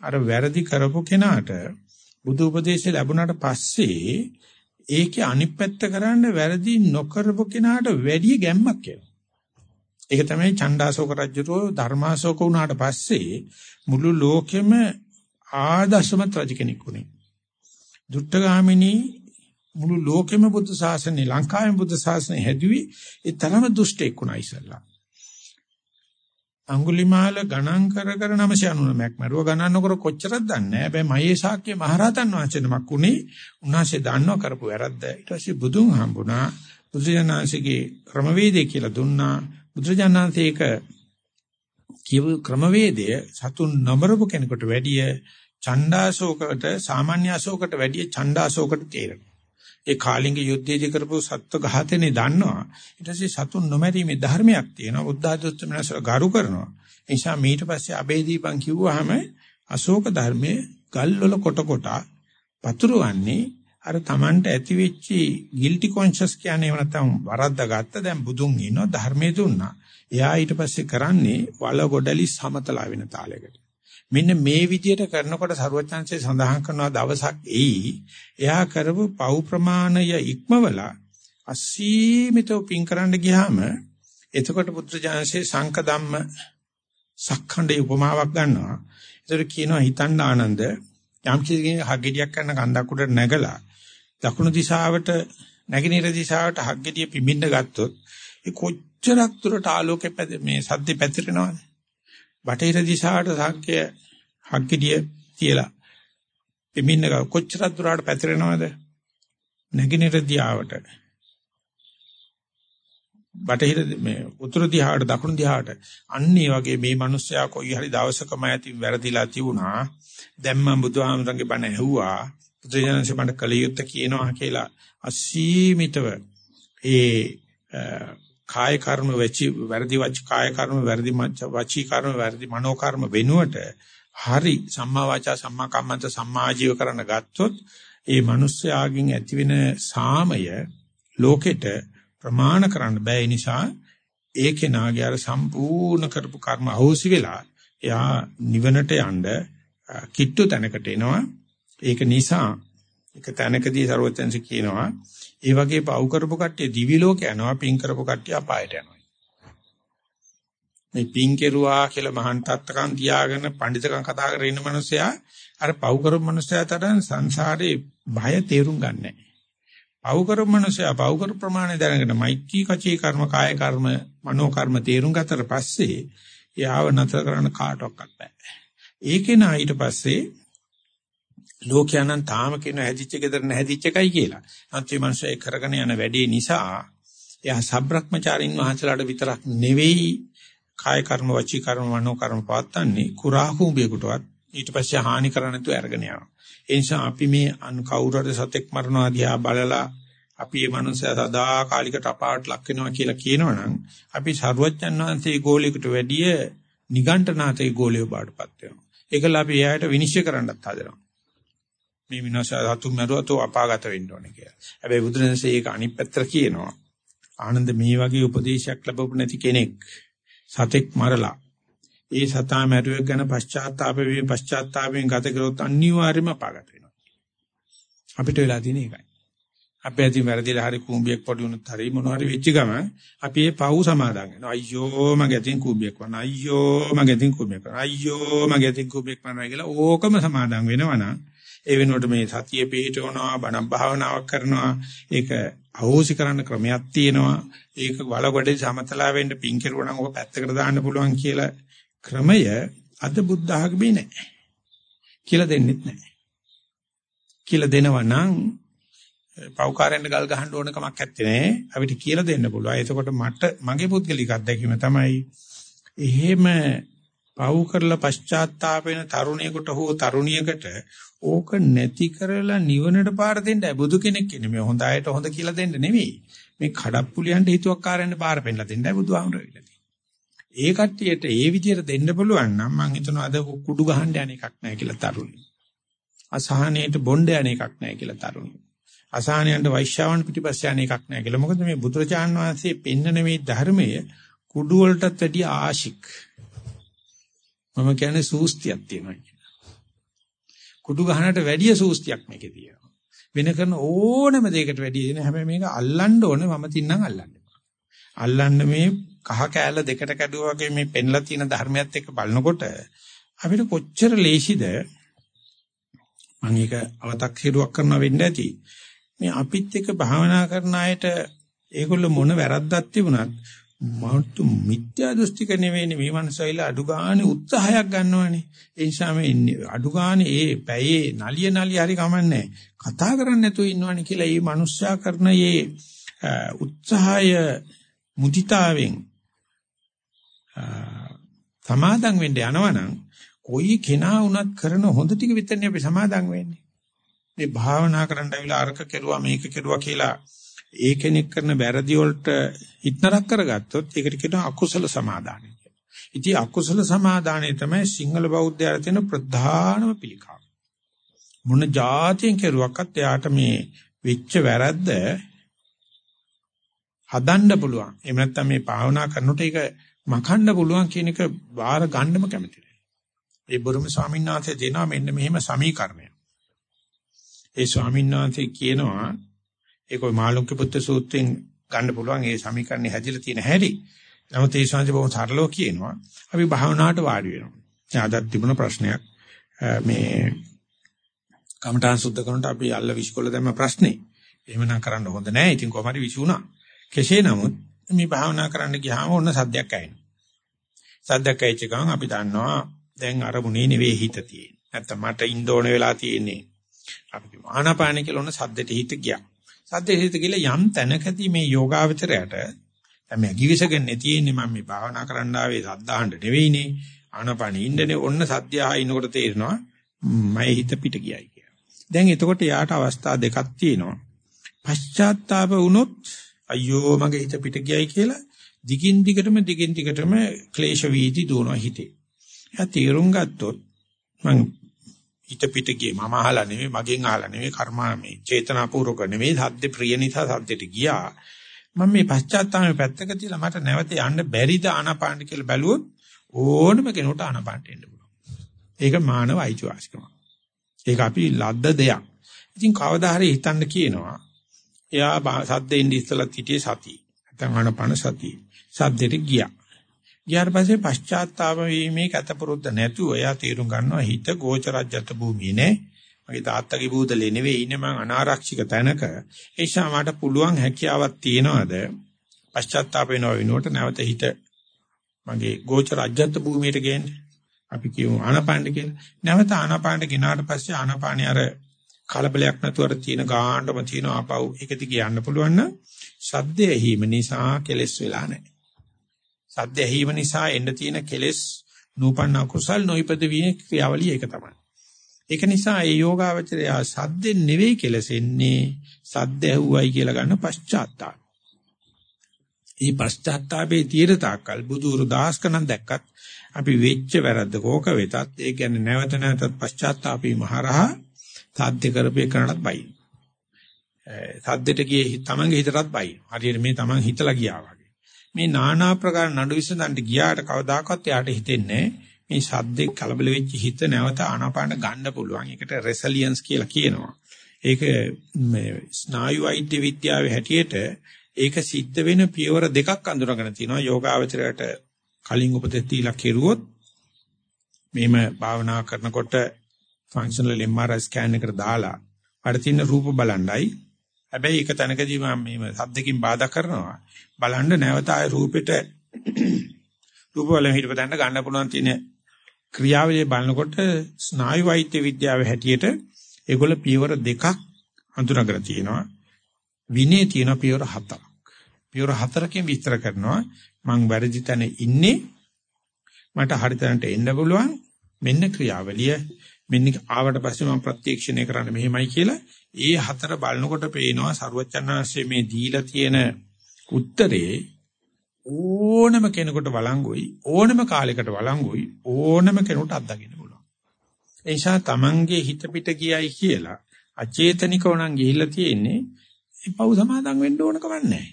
අර වැරදි කරපු කෙනාට බුදු උපදේශ ලැබුණාට පස්සේ ඒකේ අනිත් පැත්ත කරන්න වැරදි නොකරපු කෙනාට වැඩි ගැම්මක් එනවා. ඒක තමයි චණ්ඩාශෝක රජුරෝ ධර්මාශෝක වුණාට පස්සේ මුළු ලෝකෙම ආදර්ශමත් රජ කෙනෙක් වුණේ. දුට්ටගාමිනී මුළු ලෝකෙම බුද්ධ ශාසනය ලංකාවේ බුද්ධ ශාසනය හැදුවේ ඒ තරම දුෂ්ටෙක් වුණා ඉස්සල්ලා. අඟුලිමාල ගණන් කර කර 999ක් මරුව ගණන් නොකර කොච්චරද දන්නේ නැහැ. හැබැයි මහේ ශාක්‍ය මහරහතන් වහන්සේ නමක් උනේ උන්වහන්සේ දන්නව කරපු වැරද්ද. ඊට පස්සේ බුදුන් හම්බුණා. බුදුජානනාංශගේ ක්‍රමවේදය කියලා දුන්නා. බුදුජානනාංශයක කියව ක්‍රමවේදය සතුන් නමරපු කෙනෙකුට වැඩිය ඡණ්ඩාශෝකකට සාමාන්‍ය අශෝකට වැඩිය ඡණ්ඩාශෝකට තේරෙනවා. ඒ කාලිංග යුද්ධයේදී කරපු සත්ව ඝාතනේ දන්නවා. ඊට පස්සේ සතුන් නොමැරීමේ ධර්මයක් තියෙනවා. බුද්ධ ආධුත්ත මනසල ගරු කරනවා. ඒ නිසා ඊට පස්සේ අබේදීපන් කිව්වහම අශෝක ධර්මයේ ගල්වල කොට කොට පතුරවන්නේ අර Tamanට ඇති වෙච්චි guilty conscious කියන්නේ එහෙම නැත්නම් වරද්දාගත්ත දැන් බුදුන් ඉන්නවා ධර්මයේ දුන්නා. එයා ඊට පස්සේ කරන්නේ වල ගොඩලි සමතලා වෙන තාලයකට. මෙන්න මේ විදිහට කරනකොට සරුවචාන්සේ සඳහන් කරනවා දවසක් එයි එයා කරපු පව් ප්‍රමාණය ඉක්මවලා අසීමිතව පින් කරන්න ගියාම එතකොට පුත්‍රජානසේ සංක ධම්ම සක්ඛණ්ඩේ උපමාවක් ගන්නවා. ඒතර කියනවා හිතන්න ආනන්ද යම් කිසි හග්ගෙඩියක් කරන කන්දක් උඩ නැගලා දකුණු දිශාවට නැගෙනහිර දිශාවට හග්ගෙඩිය පිඹින්න ගත්තොත් ඒ කොච්චරක් දුරට ආලෝකෙ මේ සද්දේ පැතිරෙනවද? බටහිර දිශාවට සාක්‍ය හග්ගෙඩිය තියලා පිඹින්න කොච්චරක් දුරට පැතිරෙනවද? නැගෙනහිර දිහාවට බටහිර මේ උතුරු දිහාට දකුණු දිහාට අන්න ඒ වගේ මේ මිනිස්සයා කොයි හරි දවසකම ඇති වැරදිලා තිබුණා දැන් මම බුදුහාමුදුරන්ගේ බණ ඇහුවා බුදුජානක මට කලියුත් කියනවා කියලා අසීමිතව ඒ කාය කර්ම වෙචි වැරදි වච කාය කර්ම වැරදි වචී කර්ම වැරදි මනෝ කර්ම වෙනුවට හරි සම්මා වාචා සම්මා කම්මන්ත සම්මා ආජීව කරන්න ගත්තොත් ඒ මිනිස්යාගෙන් ඇතිවෙන සාමය ලෝකෙට ප්‍රමාණ කරන්න බෑ නිසා ඒ කෙනාගේ අර සම්පූර්ණ කරපු කර්ම අහෝසි වෙලා එයා නිවනට යන්න කිට්ටු තැනකට එනවා. ඒක නිසා එක තැනකදී ਸਰවඥන්ස කියනවා ඒ වගේ පව් කරපු කට්ටිය දිවි ලෝක යනවා පින් කරපු කට්ටිය අපායට යනවා. මේ පින් කෙරුවා කියලා මහාන් තත්ත්කම් තියාගෙන පඬිතකම් කතා කරගෙන ඉන්න මිනිසයා අර පව් කරපු මිනිසයා තරම් සංසාරේ බය තේරුම් ගන්නෑ. පව් කරපු මිනිසයා පව් කර ප්‍රමාණය දැනගෙන මෛත්‍රී කචී කර්ම කාය කර්ම මනෝ කර්ම තේරුම් ගතට පස්සේ යාව නතර කරන්න කාටවත් බෑ. ඒකේ නා ඊට පස්සේ ලෝකයන්න් තාම කියන හැදිච්ච ගෙදර නැහැදිච්ච එකයි කියලා. අන්තිම මිනිස්සු කරගෙන යන වැඩේ නිසා එයා සබ්‍රක්‍මචාරින් වහන්සලාට විතරක් නෙවෙයි කාය කර්ම වචී කර්ම මනෝ කර්ම පවත්තන්නේ කුරා කුඹේකටවත් ඊට පස්සේ හානි කරන්න තු අරගෙන යනවා. ඒ නිසා අපි මේ කවුරුහරි සතෙක් මරනවා දිහා බලලා අපි මේ මනුස්සයා සදාකාලිකට අපාට ලක් වෙනවා කියලා කියනවනම් අපි සරුවච්චන් වහන්සේ ගෝලියකට වැඩිය නිගණ්ඨනාතේ ගෝලිය බාටපත් වෙනවා. ඒකල අපි එයාට විනිශ්චය කරන්නත් හදනවා. මේ විනාශය සතුන් මරුවත අපාගත වෙන්න ඕනේ කියලා. හැබැයි බුදුරජාණන්සේ ඒක අනිත් පැත්තට කියනවා. ආනන්ද මේ වගේ උපදේශයක් ලැබපු නැති කෙනෙක් සතෙක් මරලා ඒ සතා මැරුවෙක් ගැන පශ්චාත්තාප වේ පශ්චාත්තාපයෙන් ගත කරොත් අනිවාර්යයෙන්ම අපාගත වෙනවා. අපිට වෙලා තියෙන එකයි. අපි ඇති වැරදිලා හරි කුඹියක් පොඩි උනත් හරි මොනවා හරි වෙච්ච ගමන් අපි ඒ පව් සමාදන් වෙනවා. අයියෝ මගේ ඇතින් කුඹියක් වුණා. අයියෝ මගේ ඇතින් කුඹියක් වුණා. අයියෝ මගේ ඇතින් කුඹියක් වුණා කියලා ඕකම සමාදන් වෙනවනම් ඒ වෙනුවට මේ සතිය පිහිටවනවා බණ භාවනාවක් කරනවා ඒක අහෝසි කරන්න ක්‍රමයක් තියෙනවා. ඒක වලගොඩේ සමතලා වෙන්න පින් කෙරුවා නම් ඔක පැත්තකට දාන්න පුළුවන් කියලා ක්‍රමය අද බුද්ධ ආගමේ නැහැ. කියලා දෙන්නෙත් නැහැ. කියලා දෙනවා නම් පෞකාරෙන්ද ගල් ගහන්න ඕන කමක් නැත්තේ නේ. අපිට කියලා දෙන්න පුළුවන්. එතකොට මට මගේ පුද්ගලික අත්දැකීම තමයි එහෙම පව් කරලා පශ්චාත්තාප වෙන තරුණයෙකුට හෝ තරුණියකට ඕක නැති කරලා නිවනට පාර දෙන්න බුදු කෙනෙක් කියන්නේ මේ හොඳ අයට හොඳ කියලා දෙන්න නෙවෙයි මේ කඩප්පුලියන්ට හිතුවක්කාරයන්ට පාර පෙන්නලා දෙන්නයි බුදුහාමුදුරුවෝ ඒ කට්ටියට ඒ විදිහට දෙන්න පුළුවන් නම් මම හිතනවා අද කුඩු ගහන්න යන එකක් නැහැ කියලා තරුණි. අසහනයට බොණ්ඩ යන එකක් නැහැ කියලා තරුණි. අසහනයන්ට වෛශ්‍යාවන් පිටිපස්ස යන එකක් නැහැ කියලා. මොකද මේ බුදුරජාන් වහන්සේ පෙන්නන මේ ධර්මය කුඩු වලටත් වැඩිය ආශික්. මම කියන්නේ සූස්තියක් තියෙනවා කියලා. කුඩු ගහනට වැඩිය සූස්තියක් මේකේ තියෙනවා. වෙන කරන ඕනම දෙයකට වැඩිය දෙන හැබැයි මේක අල්ලන්න ඕනේ මම තින්නම් අල්ලන්න. අල්ලන්න මේ කහ කෑල්ල දෙකට කැඩුවා වගේ මේ පෙන්ලා තියෙන ධර්මයත් එක්ක බලනකොට අපිට කොච්චර ලේසිද මම ඒක අවතක් හේතුවක් කරනවා වෙන්න ඇති. මේ අපිත් එක්ක භාවනා කරන අයට ඒගොල්ල මොන වැරද්දක් තිබුණත් මතු මිත්‍යා දෘෂ්ටික නෙවෙයිනේ. මේ මනසයිලා අඩු ගානේ උත්සාහයක් ගන්නවනේ. ඒ නිසා මේ අඩු ගානේ ඒ පැයේ නලිය නලිය හරි කමන්නේ කතා කරන්නේ නැතුව ඉන්නවනේ කියලා මේ මිනිස්සයා කරන මේ උත්සාහය මුදිතාවෙන් සමාදම් වෙන්න යනවනම් කොයි කෙනා වුණත් කරන හොඳ ටික විතරනේ අපි සමාදම් වෙන්නේ. මේ භාවනා කරන්න ඇවිල්ලා අරක කෙරුවා මේක කෙරුවා කියලා ඒ කෙනෙක් කරන වැරදි වලට හිටනරක් කරගත්තොත් ඒකට කියනවා අකුසල සමාදානය කියලා. ඉතින් අකුසල සමාදානය තමයි සිංහල බෞද්ධයර තියෙන ප්‍රධානම පිළිකාව. මොන જાතියෙන් කෙරුවක්වත් එයාට මේ වෙච්ච වැරද්ද හදන්න පුළුවන්. එහෙම නැත්නම් මේ භාවනා කරනකොට ඒක මකන්න පුළුවන් කියන එක බාර ගන්නම කැමති නෑ. ඒ බුරුම ස්වාමීන් වහන්සේ දෙනවා මෙන්න මෙහෙම සමීකරණය. ඒ ස්වාමීන් වහන්සේ කියනවා ඒක ඔය මාළුක්‍ය පුත්‍ර සූත්‍රයෙන් ගන්න පුළුවන් ඒ සමීකරණේ හැදිලා තියෙන හැටි. නමුත් ඒ ශාන්ති බොහොම සරලව කියනවා. අපි භාවනාවට වාඩි වෙනවා. දැන් අදත් තිබුණ ප්‍රශ්නයක් මේ කමඨාන් සුද්ධ කරනකොට අපි අල්ල විශ්කොල දැම්ම ප්‍රශ්නේ. එහෙමනම් කරන්න හොඳ නෑ. ඉතින් කොහොම හරි විසුණා. කෙසේ නමුත් මේ භාවනා කරන්න ගියාම ඔන්න සද්දයක් ඇහෙනවා. සද්දයක් ඇහිච්ච ගමන් අපි දන්නවා දැන් අරමුණේ නෙවෙයි හිත තියෙන්නේ. නැත්තම් මට ඉන්න ඕන වෙලා තියෙන්නේ. අපි ආනාපාන කියලා ඔන්න සද්දෙට හිත ගියා. සද්දේ හිත කියලා යම් තැනකදී මේ යෝගාවචරයට දැන් මේ givisagenne තියෙන්නේ මම මේ භාවනා කරන්න ආවේ සද්දාහන්න නෙවෙයිනේ ආනපන ඉන්නනේ ඔන්න සද්දය ආිනකොට තේරෙනවා මම හිත පිට ගියයි කියලා. දැන් එතකොට යාට අවස්ථා දෙකක් තියෙනවා. පශ්චාත්තාප වුණොත් අයියෝ මගේ හිත පිට ගියයි කියලා දිගින් දිගටම දිගින් දිගටම ක්ලේශ වීදි දුවනවා හිතේ. එයා තීරුම් ගත්තොත් මම හිත පිට ගියේ. මම අහලා නෙමෙයි මගෙන් අහලා නෙමෙයි කර්මා මේ චේතනාපූර්වක නෙමෙයි සද්ද ප්‍රිය නිසා සද්දෙට ගියා. මම මේ පශ්චාත්තාපයේ පැත්තක තියලා මට නැවත යන්න බැරිද ආනාපාන කියලා බැලුවොත් ඕනම කෙනෙකුට ආනාපානට එන්න පුළුවන්. ඒක මානව අයිතිවාසිකම ඒක අපි ලද්ද දෙයක්. ඉතින් කවදා හරි හිතන්න කියනවා එයා සද්දෙන් ඉස්සලා හිටියේ සතිය. නැත්නම් ආනාපාන සතිය. සද්දෙට ගියා. ඊට පස්සේ පශ්චාත්තාප වීමේ කතපුරුද්ද නැතුව එයා තීරුම් ගන්නවා හිත ගෝචරජ්‍යත භූමියේ නේ. මගේ තාත්තගේ බූදලේ නෙවෙයි ඉන්නේ මං අනාරක්ෂිත තැනක. ඒ නිසා මට පුළුවන් හැකියාවක් තියනවාද? පශ්චාත්තාප වෙනව වෙනුවට නැවත හිත මගේ ගෝචරජ්‍යත භූමියට ගේන්නේ. අපි කියමු ආනාපානට කියලා නැවත ආනාපානට ගෙනාට පස්සේ ආනාපානිය අර කලබලයක් නැතුව අර තියෙන ගාහන්නම තියෙන ආපහු ඒක දිගේ යන්න පුළුවන් නම් සද්දේ ඇහිම නිසා කෙලස් වෙලා නැහැ. සද්ද ඇහිම නිසා එන්න තියෙන කෙලෙස් නූපන්න කුසල් නොයිපද වීම ක්‍රියාවලිය ඒක තමයි. ඒක නිසා ඒ යෝගාවචරය සද්දෙන් නෙවෙයි කෙලසෙන්නේ සද්ද ඇහුවයි කියලා ගන්න පශ්චාත්තාප. මේ පශ්චාත්තාපේ තීර තාකල් බුදුරු දහස්කණන් දැක්කත් අපි වෙච්ච වැරද්ද කෝක වෙතත් ඒ කියන්නේ නැවත නැවතත් පශ්චාත්තාපී මහරහා සාධ්‍ය කරපේ කරණත් බයි. සද්දෙට ගියේ තමන්ගේ හිතටත් බයි. හරියට මේ තමන් හිතලා ගියා වගේ. මේ নানা ප්‍රකාර නඩු විසඳන්න ගියාට කවදාකවත් යාට හිතෙන්නේ මේ සද්දේ කලබල වෙච්ච හිත නැවත ආනාපාන ගන්න පුළුවන්. ඒකට රෙසිලියන්ස් කියලා කියනවා. ඒක මේ ස්නායු වෛද්‍ය විද්‍යාවේ හැටියට ඒක සිද්ධ වෙන පියවර දෙකක් අඳුරගෙන තිනවා යෝගාවචරයට කලින් උපදෙස් දීලා කෙරුවොත් මෙහෙම භාවනා කරනකොට ෆන්ක්ෂනල් MRI ස්කෑන් එකට දාලා අර තියෙන රූප බලණ්ඩයි හැබැයි එක තැනකදී මම මේ සද්දකින් බාධා කරනවා. බලන්න නැවත ආය රූපෙට රූප වල හිටපදන්න ගන්න පුළුවන් තියෙන ක්‍රියාවලිය බලනකොට ස්නායු වෛද්‍ය විද්‍යාවේ හැටියට ඒගොල්ල පියවර දෙකක් හඳුනාගෙන තියෙනවා. විනේ තියෙන පියවර හතරක්. පියවර හතරකින් විස්තර කරනවා. මං වැරදි තැන ඉන්නේ. මට හරි තැනට එන්න පුළුවන්. මෙන්න ක්‍රියාවලිය. මෙන්න ආවට පස්සේ මම ප්‍රත්‍යක්ෂණය කරන්න මෙහෙමයි කියලා ඒ හතර බලනකොට පේනවා සරුවචනාංශයේ මේ දීලා තියෙන උත්තරේ ඕනම කෙනෙකුට වළංගුයි ඕනම කාලයකට වළංගුයි ඕනම කෙනෙකුට අත්දකින්න පුළුවන්. ඒ නිසා Tamange හිත පිට ගියයි කියලා අචේතනිකව නම් ගිහිල්ලා තියෙන්නේ ඒ පව් සමාදන් වෙන්න ඕන කමක් නැහැ.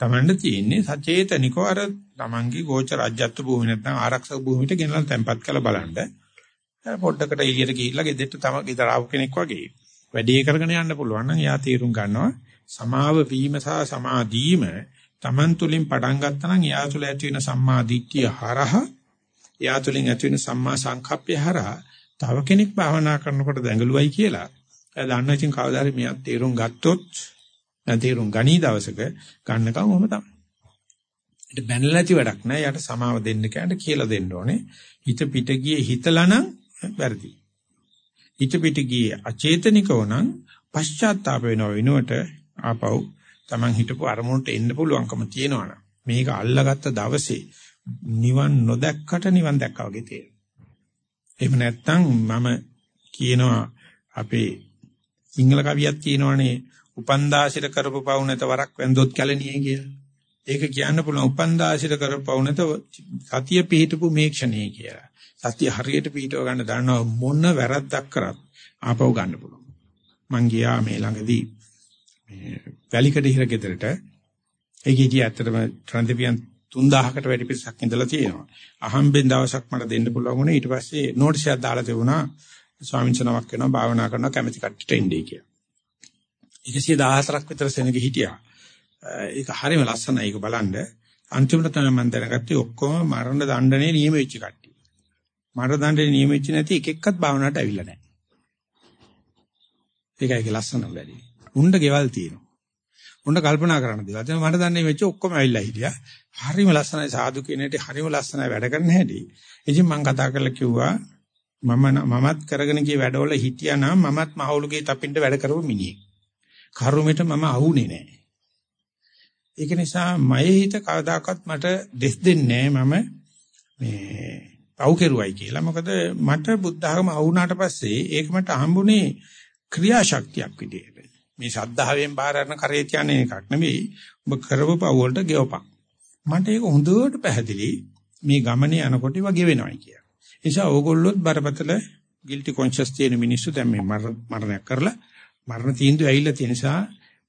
Tamanne තියෙන්නේ සචේතනිකව අර Tamange ගෝච රාජ්‍යත්ව භූමිය නැත්නම් ආරක්ෂක භූමියට ගෙනලා තැම්පත් කරලා බලන්න. පොඩ්ඩකට එළියට ගිහිල්ලා ගෙදෙට්ට තම ගෙදර ආපු කෙනෙක් වගේ. වැඩේ කරගෙන යන්න පුළුවන් නම් එයා තීරුම් ගන්නවා සමාව වීම සහ සමාදීම Taman තුලින් පටන් ගත්තා නම් එයා තුල ඇති වෙන සම්මා දිට්ඨිය හරහා එයා තුලින් ඇති වෙන සම්මා සංකප්පය හරහා තව කෙනෙක් භාවනා කරනකොට දැඟලුවයි කියලා එයා දන්නා ඉතින් කවදාද මෙයා තීරුම් ගත්තොත් තීරුම් ගනී දවසක ගන්නකම් ඔහම තමයි. ඊට බැනලා නැති වැඩක් නෑ. යාට සමාව දෙන්න කැට කියලා දෙන්න ඕනේ. හිත පිට ගියේ හිතලා නම් වැරදි. හිත පිට ගියේ අචේතනිකව නම් පශ්චාත්තාප වෙනව වෙනුවට ආපහු Taman හිටපු අරමුණට එන්න පුළුවන්කම තියෙනවනම් මේක අල්ලගත්ත දවසේ නිවන් නොදැක්කට නිවන් දැක්කා වගේ තේරෙනවා. එහෙම නැත්නම් මම කියනවා අපේ සිංහල කවියක් තියෙනවනේ උපන්දාසිර කරපු පවු නැත වරක් වැන්දොත් කැලණියේ කියලා. ඒක කියන්න පුළුවන් උපන්දාසිර කරපු පවු නැත සතිය පිහිටපු මේ ක්ෂණයේ කියලා. සතිය හරියට පිහිටව ගන්න දන්නව මොන වැරද්දක් කරත් ආපහු ගන්න පුළුවන්. මං ගියා මේ ළඟදී මේ වැලිකඩ හිර ගෙදරට ඒකේදී ඇත්තටම ට්‍රන්දිපියන් 3000කට වැඩි පිරිසක් ඉඳලා තියෙනවා. අහම්බෙන් දවසක් මට දෙන්න පුළුවන් වුණේ ඊට පස්සේ නෝටිස් එකක් දාලා තිබුණා ස්වාමීන් වහන්සේ නමක් වෙනවා භාවනා කරනවා කැමැති කට්ටියට එන්නේ කියලා. 114ක් විතර සෙනග හිටියා. ඒක හරිම ලස්සනයි ඒක බලන්න. අන්තිමට තමයි මම දැනගත්තේ ඔක්කොම මරණ දඬනේ නියම වෙච්ච කට්ටිය. මරණ දඬනේ නියම වෙච්ච නැති එක එක්කත් භාවනාවට ඇවිල්ලා නැහැ. ඒකයි ඒක ලස්සන වැඩි. උණ්ඩ ගෙවල් තියෙනවා. උණ්ඩ කල්පනා කරන දේවල්. දැන් මට දන්නේ වෙච්ච ඔක්කොම ඇවිල්ලා හිටියා. හරිම ලස්සනයි සාදු කෙනෙක්ට හරිම ලස්සනයි වැඩ කරන හැටි. ඉතින් මම කතා කරලා කිව්වා මම මමත් කරගෙන ගිය වැඩවල හිටියා නම් මමත් මහවුලුගේ තපින්ට වැඩ කරපු මිනිහෙක්. කර්මෙට මම අහුනේ නැහැ. ඒක නිසා මයේ හිත කවදාකවත් මට දෙස් දෙන්නේ මම මේ පව් කෙරුවයි කියලා. මොකද මට බුද්ධ ආගම අහුණාට පස්සේ ඒක මට හම්බුනේ ක්‍රියාශක්තියක් විදියට. මේ ශද්ධාවෙන් බාර අරන කරේ කියන්නේ එකක් නෙවෙයි. ඔබ කරපු පව් වලට ගෙවපන්. මට ඒක හොඳට පැහැදිලි මේ ගමනේ යනකොට වගේ වෙනවයි කියලා. ඒ නිසා ඕගොල්ලොත් බරපතල ගිල්ටි කොන්ෂස් තියෙන මිනිස්සු දැන් මේ මරණයක් කරලා මරණ තීන්දුව ඇවිල්ලා තියෙන නිසා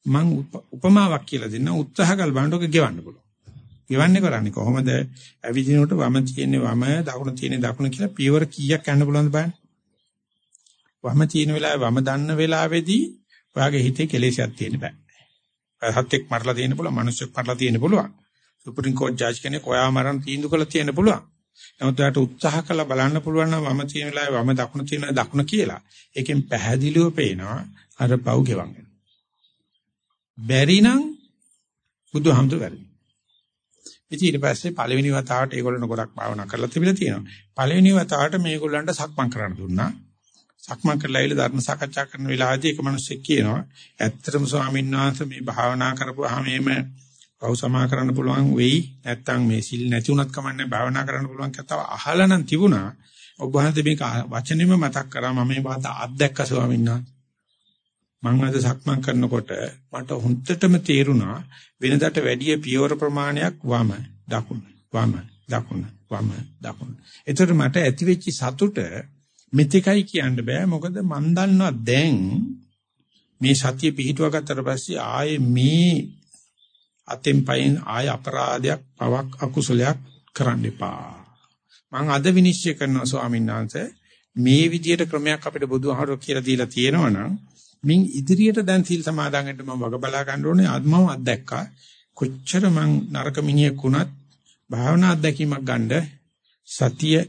මම උපමාවක් කියලා දෙන්න උත්සාහ කළ බලනකොට ගෙවන්න පුළුවන්. ගෙවන්නේ කරන්නේ කොහොමද? ඇවිදිනකොට වම තියෙන්නේ වම, දකුණ තියෙන්නේ දකුණ කියලා පියවර කීයක් යන්න පුළුවන්ද බලන්න. වම තියෙන වෙලාවේ වම දන්න වෙලාවේදී ඔයාගේ හිතේ කෙලෙසයක් තියෙන්න බෑ. හත්ෙක් මරලා තියෙන්න පුළුවන්, මිනිස්සුක් මරලා තියෙන්න පුළුවන්. සුප්‍රීම කෝට් ජජ් කෙනෙක් ඔයා මරන්න තීන්දුව කළා තියෙන්න පුළුවන්. නමුත් ඔයාට උත්සාහ කළා බලන්න පුළුවන් නම් වම තියෙන වෙලාවේ වම දකුණ තියෙන දකුණ කියලා. ඒකෙන් පැහැදිලිව පේනවා අර පව් ගෙවන් වෙනවා. බැරි නම් බුදුහාමුදුර වැරදි. ඉතින් ඊට පස්සේ පළවෙනි වතාවට ඒගොල්ලෝ ගොඩක් භාවනා කරලා තිබිලා තියෙනවා. පළවෙනි වතාවට මේගොල්ලන්ට සක්මන් කරන්න දුන්නා. සක්මන් කරලා ඉල ධර්ම සාකච්ඡා කරන වෙලාවදී එක මිනිහෙක් කියනවා ඇත්තටම ස්වාමීන් වහන්සේ මේ භාවනා කරපුවාම මේ පව් සමා කරන්න පුළුවන් වෙයි. නැත්තම් මේ සිල් නැති උනත් කමන්නේ භාවනා කරන්න පුළුවන් කතාව අහලා නම් තිබුණා. ඔබ වහන්සේ මේක වචනෙම මතක් කරා. මම මේ වාත අත්දැක්ක ස්වාමීන් වහන්සේ. මම අද සක්මන් කරනකොට මට හුන්නටම තේරුණා වෙනදාට වැඩිය පියවර ප්‍රමාණයක් වම දකුණ වම දකුණ වම දකුණ. ඒතර මට ඇතිවෙච්ච සතුට මෙතෙකයි කියන්න බෑ මොකද මන් දන්නවා දැන් මේ සතිය පිහිටුවා ගත්තට පස්සේ ආයේ මේ අතෙන් පයින් ආය අපරාධයක් පවක් අකුසලයක් කරන්න එපා. මම අද විනිශ්චය කරනවා ස්වාමීන් වහන්සේ මේ විදියට ක්‍රමයක් අපිට බුදුහාමුදුරුවෝ කියලා දීලා තියෙනවනම් මින් ඉදිරියට දැන් සීල් සමාදන් වෙන්න මම වග බලා ගන්න ඕනේ අද මම අත්දැක්කා කොච්චර මං නරක මිනිහෙක් වුණත් භාවනා අත්දැකීමක් ගන්න සතිය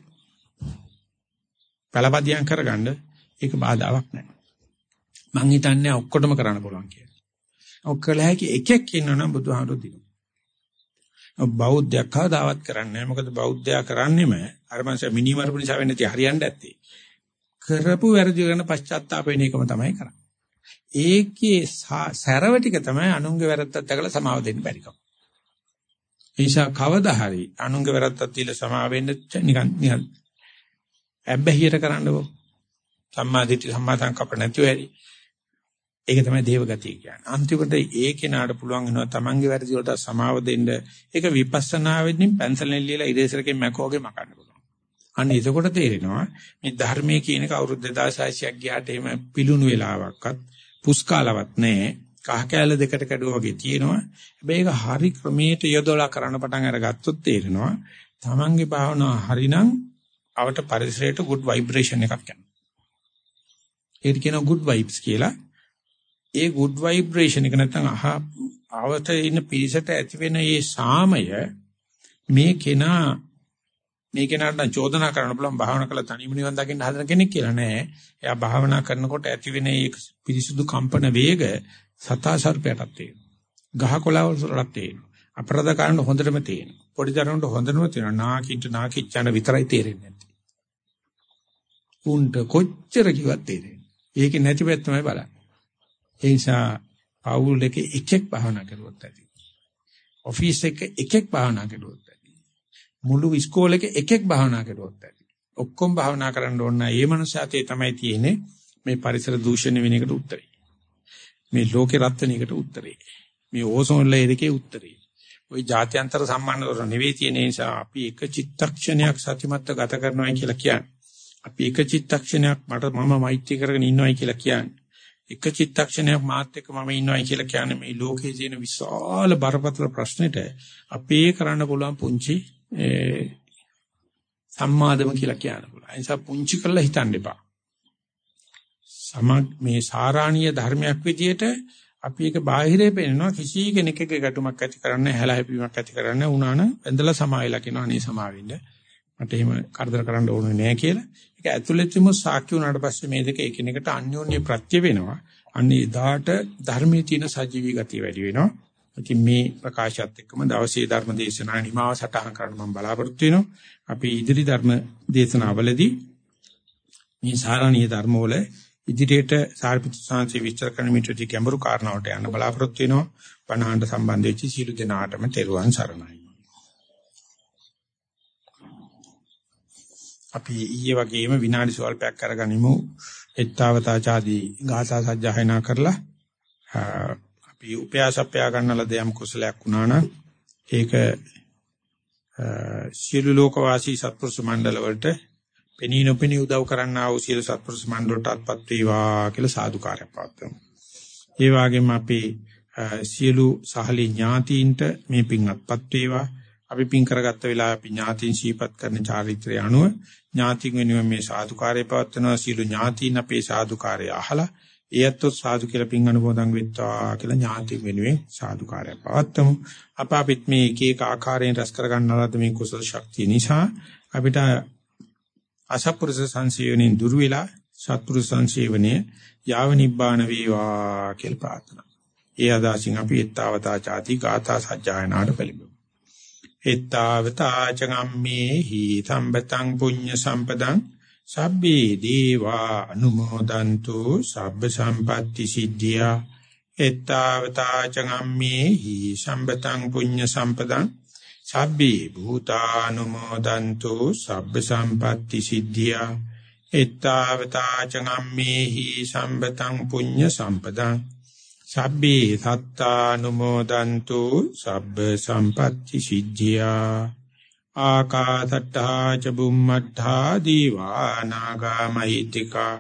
පළපදියම් කරගන්න ඒක බාධාවක් නෑ මං හිතන්නේ ඔක්කොටම කරන්න පුළුවන් කියලා. ඔක්කොල හැකි එකෙක් ඉන්නවනම් බුදුහාමුදුරු දිනු. බෞද්ධයක් කවදාවත් කරන්නේ නැහැ. මොකද බෞද්ධයා කරන්නේම අර මංස මිනිමරපු නිසා වෙන්නේ නැති හරියන්නේ නැත්තේ. කරපු වැරදි කරන පශ්චාත්තාප වෙන එකම තමයි කරන්නේ. ඒකේ සැරව ටික තමයි අනුන්ගේ වැරද්දක් දැකලා සමාව දෙන්න බැරිකම. ඒෂා කවදා හරි අනුන්ගේ වැරද්දක් තියලා සමාව වෙන්න නිකන් නිකන් ඇබ්බැහියට කරන්නකෝ. සම්මා දිට්ඨි සම්මා සංකප්ප නැතිව ඇරි. ඒක තමයි දේව ගතිය කියන්නේ. අන්තිමට ඒ කෙනාට පුළුවන් වෙනවා තමන්ගේ වැරදි වලට සමාව දෙන්න. ඒක විපස්සනා වෙද්දී පැන්සලෙන් ලියලා ඉරේසරකින් මැකෝ වගේ මකන්න පුළුවන්. අන්න එතකොට තේරෙනවා මේ ධර්මයේ කියන එක අවුරුදු 2600ක් ගියාට එහෙම පිලුණු වෙලාවක්වත් පුස්කාලවත් නැහැ. කහ කැල දෙකට කැඩුවා වගේ තියෙනවා. හැබැයි ඒක හරි ක්‍රමයට යොදලා කරන්න පටන් අරගත්තොත් තේරෙනවා තමන්ගේ භාවනාව හරිනම් අවට පරිසරයට good vibration එකක් යනවා. ඒක කියනවා good vibes කියලා. ඒ good vibration එක නැත්නම් අහ ආවත ඉන්න පිරිසට ඇති වෙන මේ සාමය මේ කෙනා මේ කෙනාට චෝදනා කරන්න පුළුවන් භාවනා කළා තනියම නිවන් දකින්න හදන කෙනෙක් කියලා නෑ. එයා භාවනා කරනකොට ඇති වෙන මේ පිරිසුදු කම්පන වේග සතා සර්පයටත් තියෙනවා. ගහකොළවල් වලට තියෙනවා. අපරාධ කරන හොඳටම තියෙනවා. පොඩි දරුවන්ට හොඳටම තියෙනවා. නාකින්ට නාකිච්චන විතරයි තේරෙන්නේ නැත්තේ. උන්ට කොච්චර කිව්වත් තේරෙන්නේ. ඒකේ නැති පැත්ත තමයි බලන්නේ. ඒ නිසා පවුල් එකේ එකෙක් භාවනා කරුවොත් ඇති. ඔෆිස් එකේ එකෙක් භාවනා කරුවොත් ඇති. මුළු ඉස්කෝලේ එකෙක් භාවනා කරුවොත් ඇති. ඔක්කොම භාවනා කරන්න ඕන නම් ඒ මනුස්සයාතේ තමයි තියෙන්නේ මේ පරිසර දූෂණය වෙන එකට උත්තරේ. මේ ලෝකේ රත් වෙන එකට උත්තරේ. මේ ඕසෝන් ලේයර් එකේ උත්තරේ. ওই ජාත්‍යන්තර සම්මානවල නෙවෙයි තියෙන නිසා අපි එක චිත්තක්ෂණයක් සතිමත්ව ගත කරනවා කියලා කියන්නේ. අපි එක චිත්තක්ෂණයක් මට මම මෛත්‍රී කරගෙන ඉන්නවයි කියලා කියන්නේ. එක චිත්තක්ෂණයක් මාත් එක්ක මම ඉන්නවයි කියලා කියන්නේ මේ ලෝකයේ තියෙන විශාල බරපතල ප්‍රශ්නෙට අපේ කරන්න පුළුවන් පුංචි සම්මාදම කියලා කියන්න පුළුවන්. ඒ නිසා පුංචි කරලා හිතන්න එපා. සම මේ සාරාණීය ධර්මයක් විදියට අපි ඒක බාහිරේ පෙන්නනවා කිසි කෙනෙක් එක්ක ගැටුමක් ඇති කරන්න හැලහැපීමක් ඇති කරන්න උනාන ඇඳලා සමායලා කියනවා අනේ සමාවෙන්න මට එහෙම කරදර කරන්න ඕනේ නෑ කියලා. ඒක ඇතුළතෙම සාක්ෂි වුණාට පස්සේ මේ දෙක එකිනෙකට අන්‍යෝන්‍ය ප්‍රත්‍ය වෙනවා. අන්න එදාට ධර්මයේ තියෙන සජීවී ගතිය වැඩි වෙනවා. ඉතින් මේ ප්‍රකාශයත් එක්කම දවසේ ධර්ම දේශනා නිමාව සටහන් කරන්න මම බලාපොරොත්තු වෙනවා. අපි ඉදිරි ධර්ම දේශනාවලදී මේ සාරණීය ධර්මවල ඉදිරියට සාරිපුත්‍ර සාංශي විස්තර කරන මිටදී ගැඹුරු කාරණාවට යන්න බලාපොරොත්තු වෙනවා. පණහන්ට සම්බන්ධ වෙච්ච සීල දෙනාටම තෙරුවන් සරණයි. අපි ඊයේ වගේම විනාඩි සල්පයක් අරගනිමු. එත්තාවතා ചാදී ගාථා සජ්ජායනා කරලා අපි උපයාසප්පයා ගන්නලා දෙයම් කුසලයක් වුණා නම් ඒක සියලු ලෝකවාසී සත්පුරුෂ මණ්ඩල වලට පෙනී නොපෙනී උදව් කරන්නා වූ සියලු සත්පුරුෂ මණ්ඩලට අත්පත් වේවා කියලා සාදුකාරයක් පවත්වමු. ඒ වගේම අපි සියලු සහලී ඥාතීන්ට මේ පින් අත්පත් වේවා. අපි පින් කරගත්ත වෙලාවේ අපි ඥාතීන් ශීපත් කරන චාරිත්‍රය අනුව ඥාතින් වෙනුවෙන් මේ සාදුකාරය පවත්වනවා සියලු ඥාතීන් අපේ සාදුකාරය අහලා ඒත්තු සාදු කියලා පින් අනුමෝදන් වෙත්වා කියලා ඥාතින් වෙනුවෙන් සාදුකාරය පවත්වමු අප අපිත් මේ එක එක ආකාරයෙන් රැස් කර ගන්නලද මේ කුසල ශක්තිය නිසා අපිට අසප්පුරුෂ සංසේවණෙන් දුර වෙලා සත්පුරුෂ සංසේවණේ යාව නිබ්බාන වේවා කියලා ප්‍රාර්ථනා. ඒ අදාසින් අපි ඊත්තාවතා ചാති ගාථා සජ්ජායනාට පිළිබඳ එත්තාවතාචගම්මේ හි සම්පතං පුඤ්ඤ සම්පදං සබ්බේ දීවා අනුමෝදන්තු සබ්බ සම්පatti සිද්ධියා එත්තාවතාචගම්මේ හි සම්පතං පුඤ්ඤ සම්පදං. සබ්බේ භූතානුමෝදන්තු සබ්බ සම්පatti සිද්ධියා එත්තාවතාචගම්මේ හි සම්පතං පුඤ්ඤ සම්පදං. සබ්බේ සත්තානුමෝදන්තු සබ්බ සම්පatti සිද්ධියා. ආකාසට්ටා ච බුම්මට්ටා දීවානාගා මහිත්‍තිකා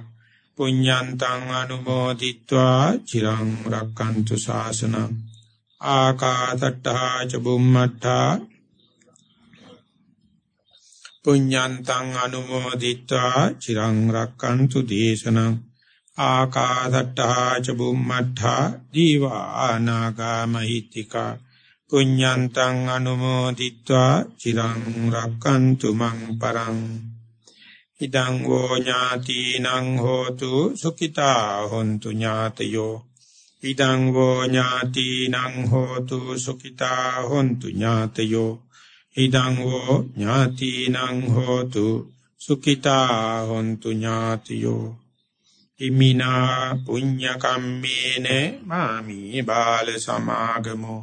පුඤ්ඤන්තං අනුමෝදිත්වා චිරං රක්칸තු ශාසනං ආකාසට්ටා ච බුම්මට්ටා පුඤ්ඤන්තං අනුමෝදිත්වා චිරං රක්칸තු දේශනං ආකාදට්ඨා ච බුම්මට්ඨා දීවානාගා මහිත්‍තිකා පුඤ්ඤන්තං අනුමෝදිත්වා චිරං රක්칸තු මං පරං ඉදං වෝ ඥාතිනං හෝතු සුඛිතා හොන්තු ඥාතයෝ ඉදං වෝ ඥාතිනං හෝතු සුඛිතා හොන්තු ඥාතයෝ ඉදං වෝ ඥාතිනං හෝතු සුඛිතා හොන්තු ඥාතයෝ ඉමිනා පුඤ්ඤ කම්මේන මාමි බාල සමාගමෝ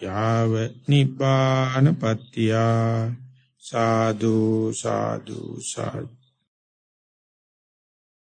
යාව නිබ්බාන පත්‍තියා. සාදු සාදු සාදු.